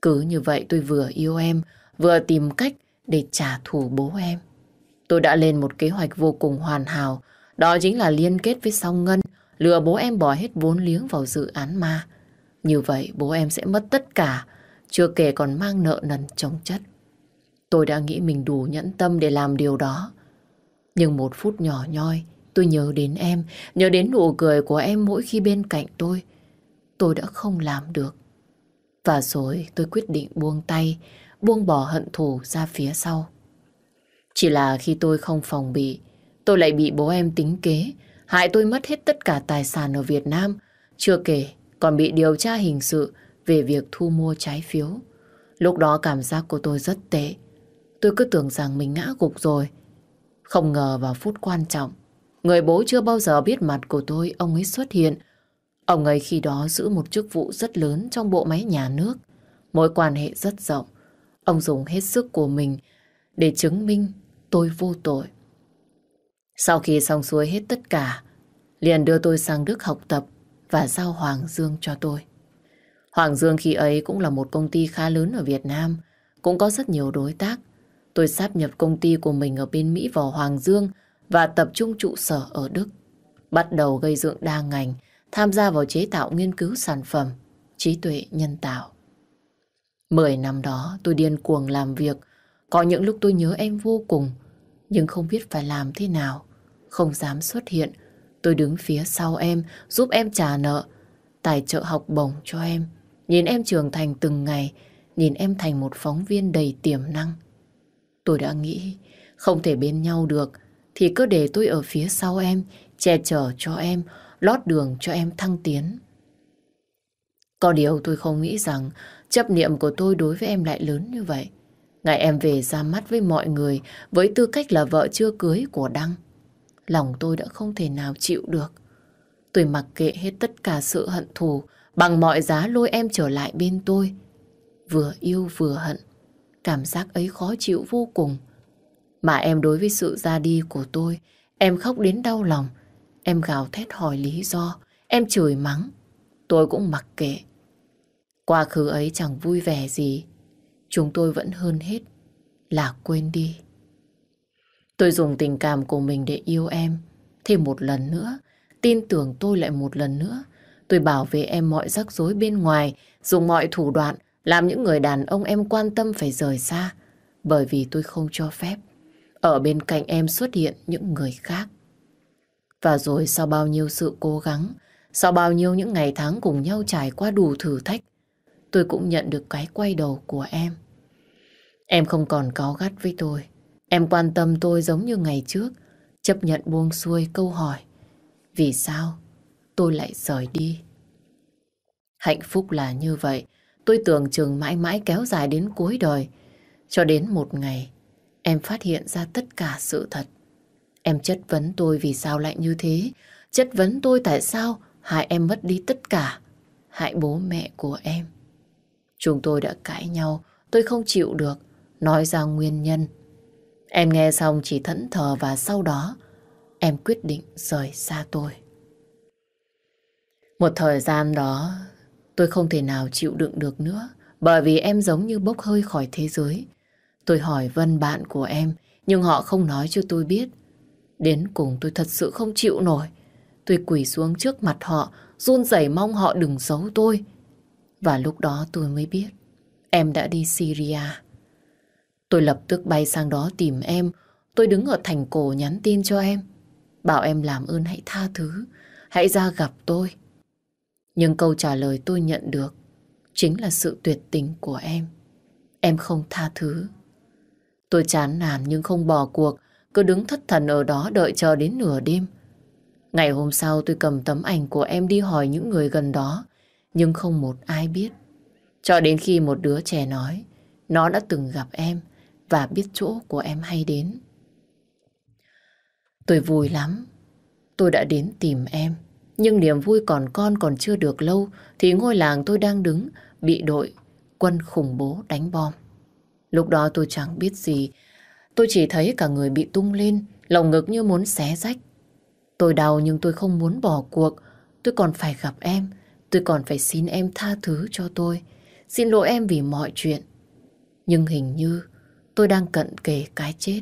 Cứ như vậy tôi vừa yêu em, vừa tìm cách để trả thù bố em. Tôi đã lên một kế hoạch vô cùng hoàn hảo, đó chính là liên kết với Song Ngân, lừa bố em bỏ hết vốn liếng vào dự án ma. Như vậy bố em sẽ mất tất cả, chưa kể còn mang nợ nần chồng chất. Tôi đã nghĩ mình đủ nhẫn tâm để làm điều đó. Nhưng một phút nhỏ nhoi, tôi nhớ đến em, nhớ đến nụ cười của em mỗi khi bên cạnh tôi. Tôi đã không làm được. Và rồi tôi quyết định buông tay, buông bỏ hận thù ra phía sau. Chỉ là khi tôi không phòng bị, tôi lại bị bố em tính kế, hại tôi mất hết tất cả tài sản ở Việt Nam, chưa kể còn bị điều tra hình sự về việc thu mua trái phiếu. Lúc đó cảm giác của tôi rất tệ. Tôi cứ tưởng rằng mình ngã gục rồi. Không ngờ vào phút quan trọng, người bố chưa bao giờ biết mặt của tôi, ông ấy xuất hiện. Ông ấy khi đó giữ một chức vụ rất lớn trong bộ máy nhà nước. Mối quan hệ rất rộng. Ông dùng hết sức của mình để chứng minh tôi vô tội. Sau khi xong xuôi hết tất cả, liền đưa tôi sang Đức học tập và giao Hoàng Dương cho tôi. Hoàng Dương khi ấy cũng là một công ty khá lớn ở Việt Nam, cũng có rất nhiều đối tác. Tôi sáp nhập công ty của mình ở bên Mỹ vào Hoàng Dương và tập trung trụ sở ở Đức. Bắt đầu gây dựng đa ngành, tham gia vào chế tạo nghiên cứu sản phẩm, trí tuệ nhân tạo. Mười năm đó tôi điên cuồng làm việc, có những lúc tôi nhớ em vô cùng, nhưng không biết phải làm thế nào. Không dám xuất hiện, tôi đứng phía sau em, giúp em trả nợ, tài trợ học bổng cho em. Nhìn em trưởng thành từng ngày, nhìn em thành một phóng viên đầy tiềm năng. Tôi đã nghĩ, không thể bên nhau được, thì cứ để tôi ở phía sau em, che chở cho em, lót đường cho em thăng tiến. Có điều tôi không nghĩ rằng chấp niệm của tôi đối với em lại lớn như vậy. Ngày em về ra mắt với mọi người với tư cách là vợ chưa cưới của Đăng. Lòng tôi đã không thể nào chịu được. Tôi mặc kệ hết tất cả sự hận thù bằng mọi giá lôi em trở lại bên tôi. Vừa yêu vừa hận. Cảm giác ấy khó chịu vô cùng. Mà em đối với sự ra đi của tôi, em khóc đến đau lòng. Em gào thét hỏi lý do, em chửi mắng. Tôi cũng mặc kệ. Quá khứ ấy chẳng vui vẻ gì. Chúng tôi vẫn hơn hết là quên đi. Tôi dùng tình cảm của mình để yêu em. Thêm một lần nữa, tin tưởng tôi lại một lần nữa. Tôi bảo vệ em mọi rắc rối bên ngoài, dùng mọi thủ đoạn, làm những người đàn ông em quan tâm phải rời xa. Bởi vì tôi không cho phép. Ở bên cạnh em xuất hiện những người khác. Và rồi sau bao nhiêu sự cố gắng, sau bao nhiêu những ngày tháng cùng nhau trải qua đủ thử thách, tôi cũng nhận được cái quay đầu của em. Em không còn cáu gắt với tôi. Em quan tâm tôi giống như ngày trước, chấp nhận buông xuôi câu hỏi. Vì sao tôi lại rời đi? Hạnh phúc là như vậy, tôi tưởng chừng mãi mãi kéo dài đến cuối đời. Cho đến một ngày, em phát hiện ra tất cả sự thật. Em chất vấn tôi vì sao lại như thế, chất vấn tôi tại sao hại em mất đi tất cả, hại bố mẹ của em. Chúng tôi đã cãi nhau, tôi không chịu được, nói ra nguyên nhân. Em nghe xong chỉ thẫn thờ và sau đó em quyết định rời xa tôi. Một thời gian đó tôi không thể nào chịu đựng được nữa, bởi vì em giống như bốc hơi khỏi thế giới. Tôi hỏi Vân bạn của em, nhưng họ không nói cho tôi biết. Đến cùng tôi thật sự không chịu nổi. Tôi quỳ xuống trước mặt họ, run rẩy mong họ đừng giấu tôi. Và lúc đó tôi mới biết, em đã đi Syria. Tôi lập tức bay sang đó tìm em. Tôi đứng ở thành cổ nhắn tin cho em. Bảo em làm ơn hãy tha thứ. Hãy ra gặp tôi. Nhưng câu trả lời tôi nhận được chính là sự tuyệt tình của em. Em không tha thứ. Tôi chán nản nhưng không bỏ cuộc, cứ đứng thất thần ở đó đợi chờ đến nửa đêm. Ngày hôm sau tôi cầm tấm ảnh của em đi hỏi những người gần đó, nhưng không một ai biết. Cho đến khi một đứa trẻ nói, nó đã từng gặp em và biết chỗ của em hay đến. Tôi vui lắm. Tôi đã đến tìm em. Nhưng niềm vui còn con còn chưa được lâu thì ngôi làng tôi đang đứng bị đội quân khủng bố đánh bom. Lúc đó tôi chẳng biết gì. Tôi chỉ thấy cả người bị tung lên, lồng ngực như muốn xé rách. Tôi đau nhưng tôi không muốn bỏ cuộc. Tôi còn phải gặp em. Tôi còn phải xin em tha thứ cho tôi. Xin lỗi em vì mọi chuyện. Nhưng hình như tôi đang cận kề cái chết.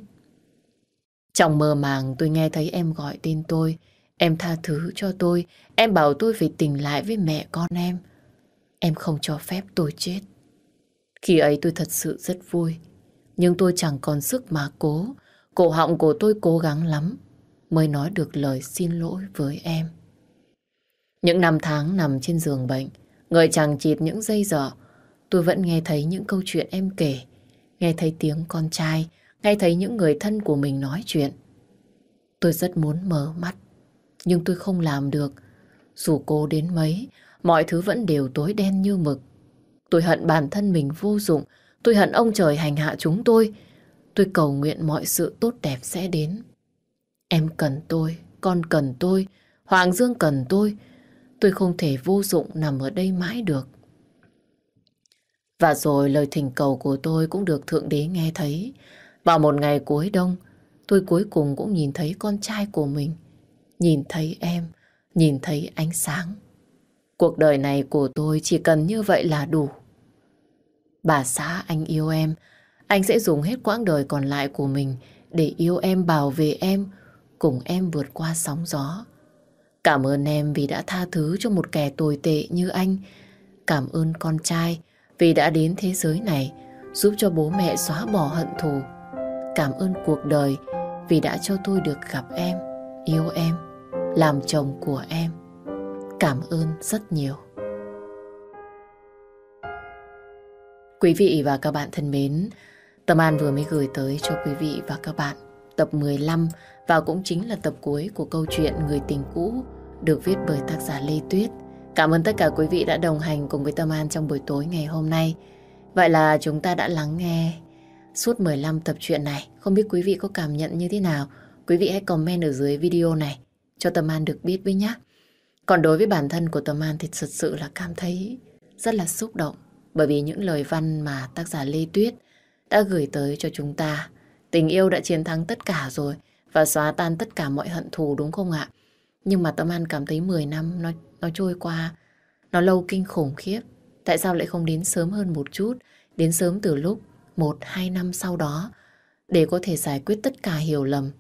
Trong mơ màng tôi nghe thấy em gọi tên tôi. Em tha thứ cho tôi. Em bảo tôi phải tỉnh lại với mẹ con em. Em không cho phép tôi chết. Khi ấy tôi thật sự rất vui. Nhưng tôi chẳng còn sức mà cố. Cổ họng của tôi cố gắng lắm mới nói được lời xin lỗi với em. Những năm tháng nằm trên giường bệnh, người chẳng chịt những dây dở, tôi vẫn nghe thấy những câu chuyện em kể, nghe thấy tiếng con trai, nghe thấy những người thân của mình nói chuyện. Tôi rất muốn mở mắt, nhưng tôi không làm được. Dù cô đến mấy, mọi thứ vẫn đều tối đen như mực. Tôi hận bản thân mình vô dụng, tôi hận ông trời hành hạ chúng tôi. Tôi cầu nguyện mọi sự tốt đẹp sẽ đến. Em cần tôi, con cần tôi, Hoàng Dương cần tôi. Tôi không thể vô dụng nằm ở đây mãi được. Và rồi lời thỉnh cầu của tôi cũng được Thượng Đế nghe thấy. Vào một ngày cuối đông, tôi cuối cùng cũng nhìn thấy con trai của mình. Nhìn thấy em, nhìn thấy ánh sáng. Cuộc đời này của tôi chỉ cần như vậy là đủ. Bà xã anh yêu em, anh sẽ dùng hết quãng đời còn lại của mình để yêu em, bảo vệ em, cùng em vượt qua sóng gió. Cảm ơn em vì đã tha thứ cho một kẻ tồi tệ như anh. Cảm ơn con trai vì đã đến thế giới này giúp cho bố mẹ xóa bỏ hận thù. Cảm ơn cuộc đời vì đã cho tôi được gặp em, yêu em, làm chồng của em. Cảm ơn rất nhiều. Quý vị và các bạn thân mến, Tâm An vừa mới gửi tới cho quý vị và các bạn tập 15 và cũng chính là tập cuối của câu chuyện Người tình cũ được viết bởi tác giả Lê Tuyết. Cảm ơn tất cả quý vị đã đồng hành cùng với Tâm An trong buổi tối ngày hôm nay. Vậy là chúng ta đã lắng nghe suốt 15 tập truyện này. Không biết quý vị có cảm nhận như thế nào? Quý vị hãy comment ở dưới video này cho Tâm An được biết với nhé. Còn đối với bản thân của Tâm An thì thật sự là cảm thấy rất là xúc động bởi vì những lời văn mà tác giả Lê Tuyết đã gửi tới cho chúng ta. Tình yêu đã chiến thắng tất cả rồi và xóa tan tất cả mọi hận thù đúng không ạ? Nhưng mà Tâm An cảm thấy 10 năm nó, nó trôi qua, nó lâu kinh khủng khiếp. Tại sao lại không đến sớm hơn một chút, đến sớm từ lúc 1-2 năm sau đó để có thể giải quyết tất cả hiểu lầm?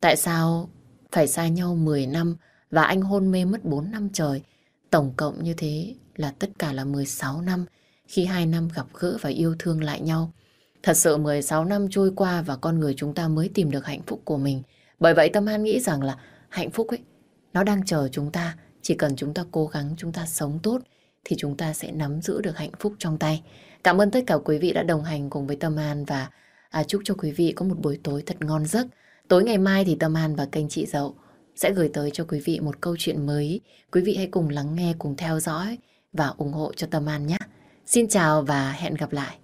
Tại sao phải xa nhau 10 năm và anh hôn mê mất 4 năm trời? Tổng cộng như thế là tất cả là 16 năm khi hai năm gặp gỡ và yêu thương lại nhau. Thật sự 16 năm trôi qua và con người chúng ta mới tìm được hạnh phúc của mình. Bởi vậy Tâm An nghĩ rằng là hạnh phúc ấy, nó đang chờ chúng ta. Chỉ cần chúng ta cố gắng, chúng ta sống tốt thì chúng ta sẽ nắm giữ được hạnh phúc trong tay. Cảm ơn tất cả quý vị đã đồng hành cùng với Tâm An và À, chúc cho quý vị có một buổi tối thật ngon giấc. Tối ngày mai thì Tâm An và kênh chị Dậu sẽ gửi tới cho quý vị một câu chuyện mới. Quý vị hãy cùng lắng nghe, cùng theo dõi và ủng hộ cho Tâm An nhé. Xin chào và hẹn gặp lại.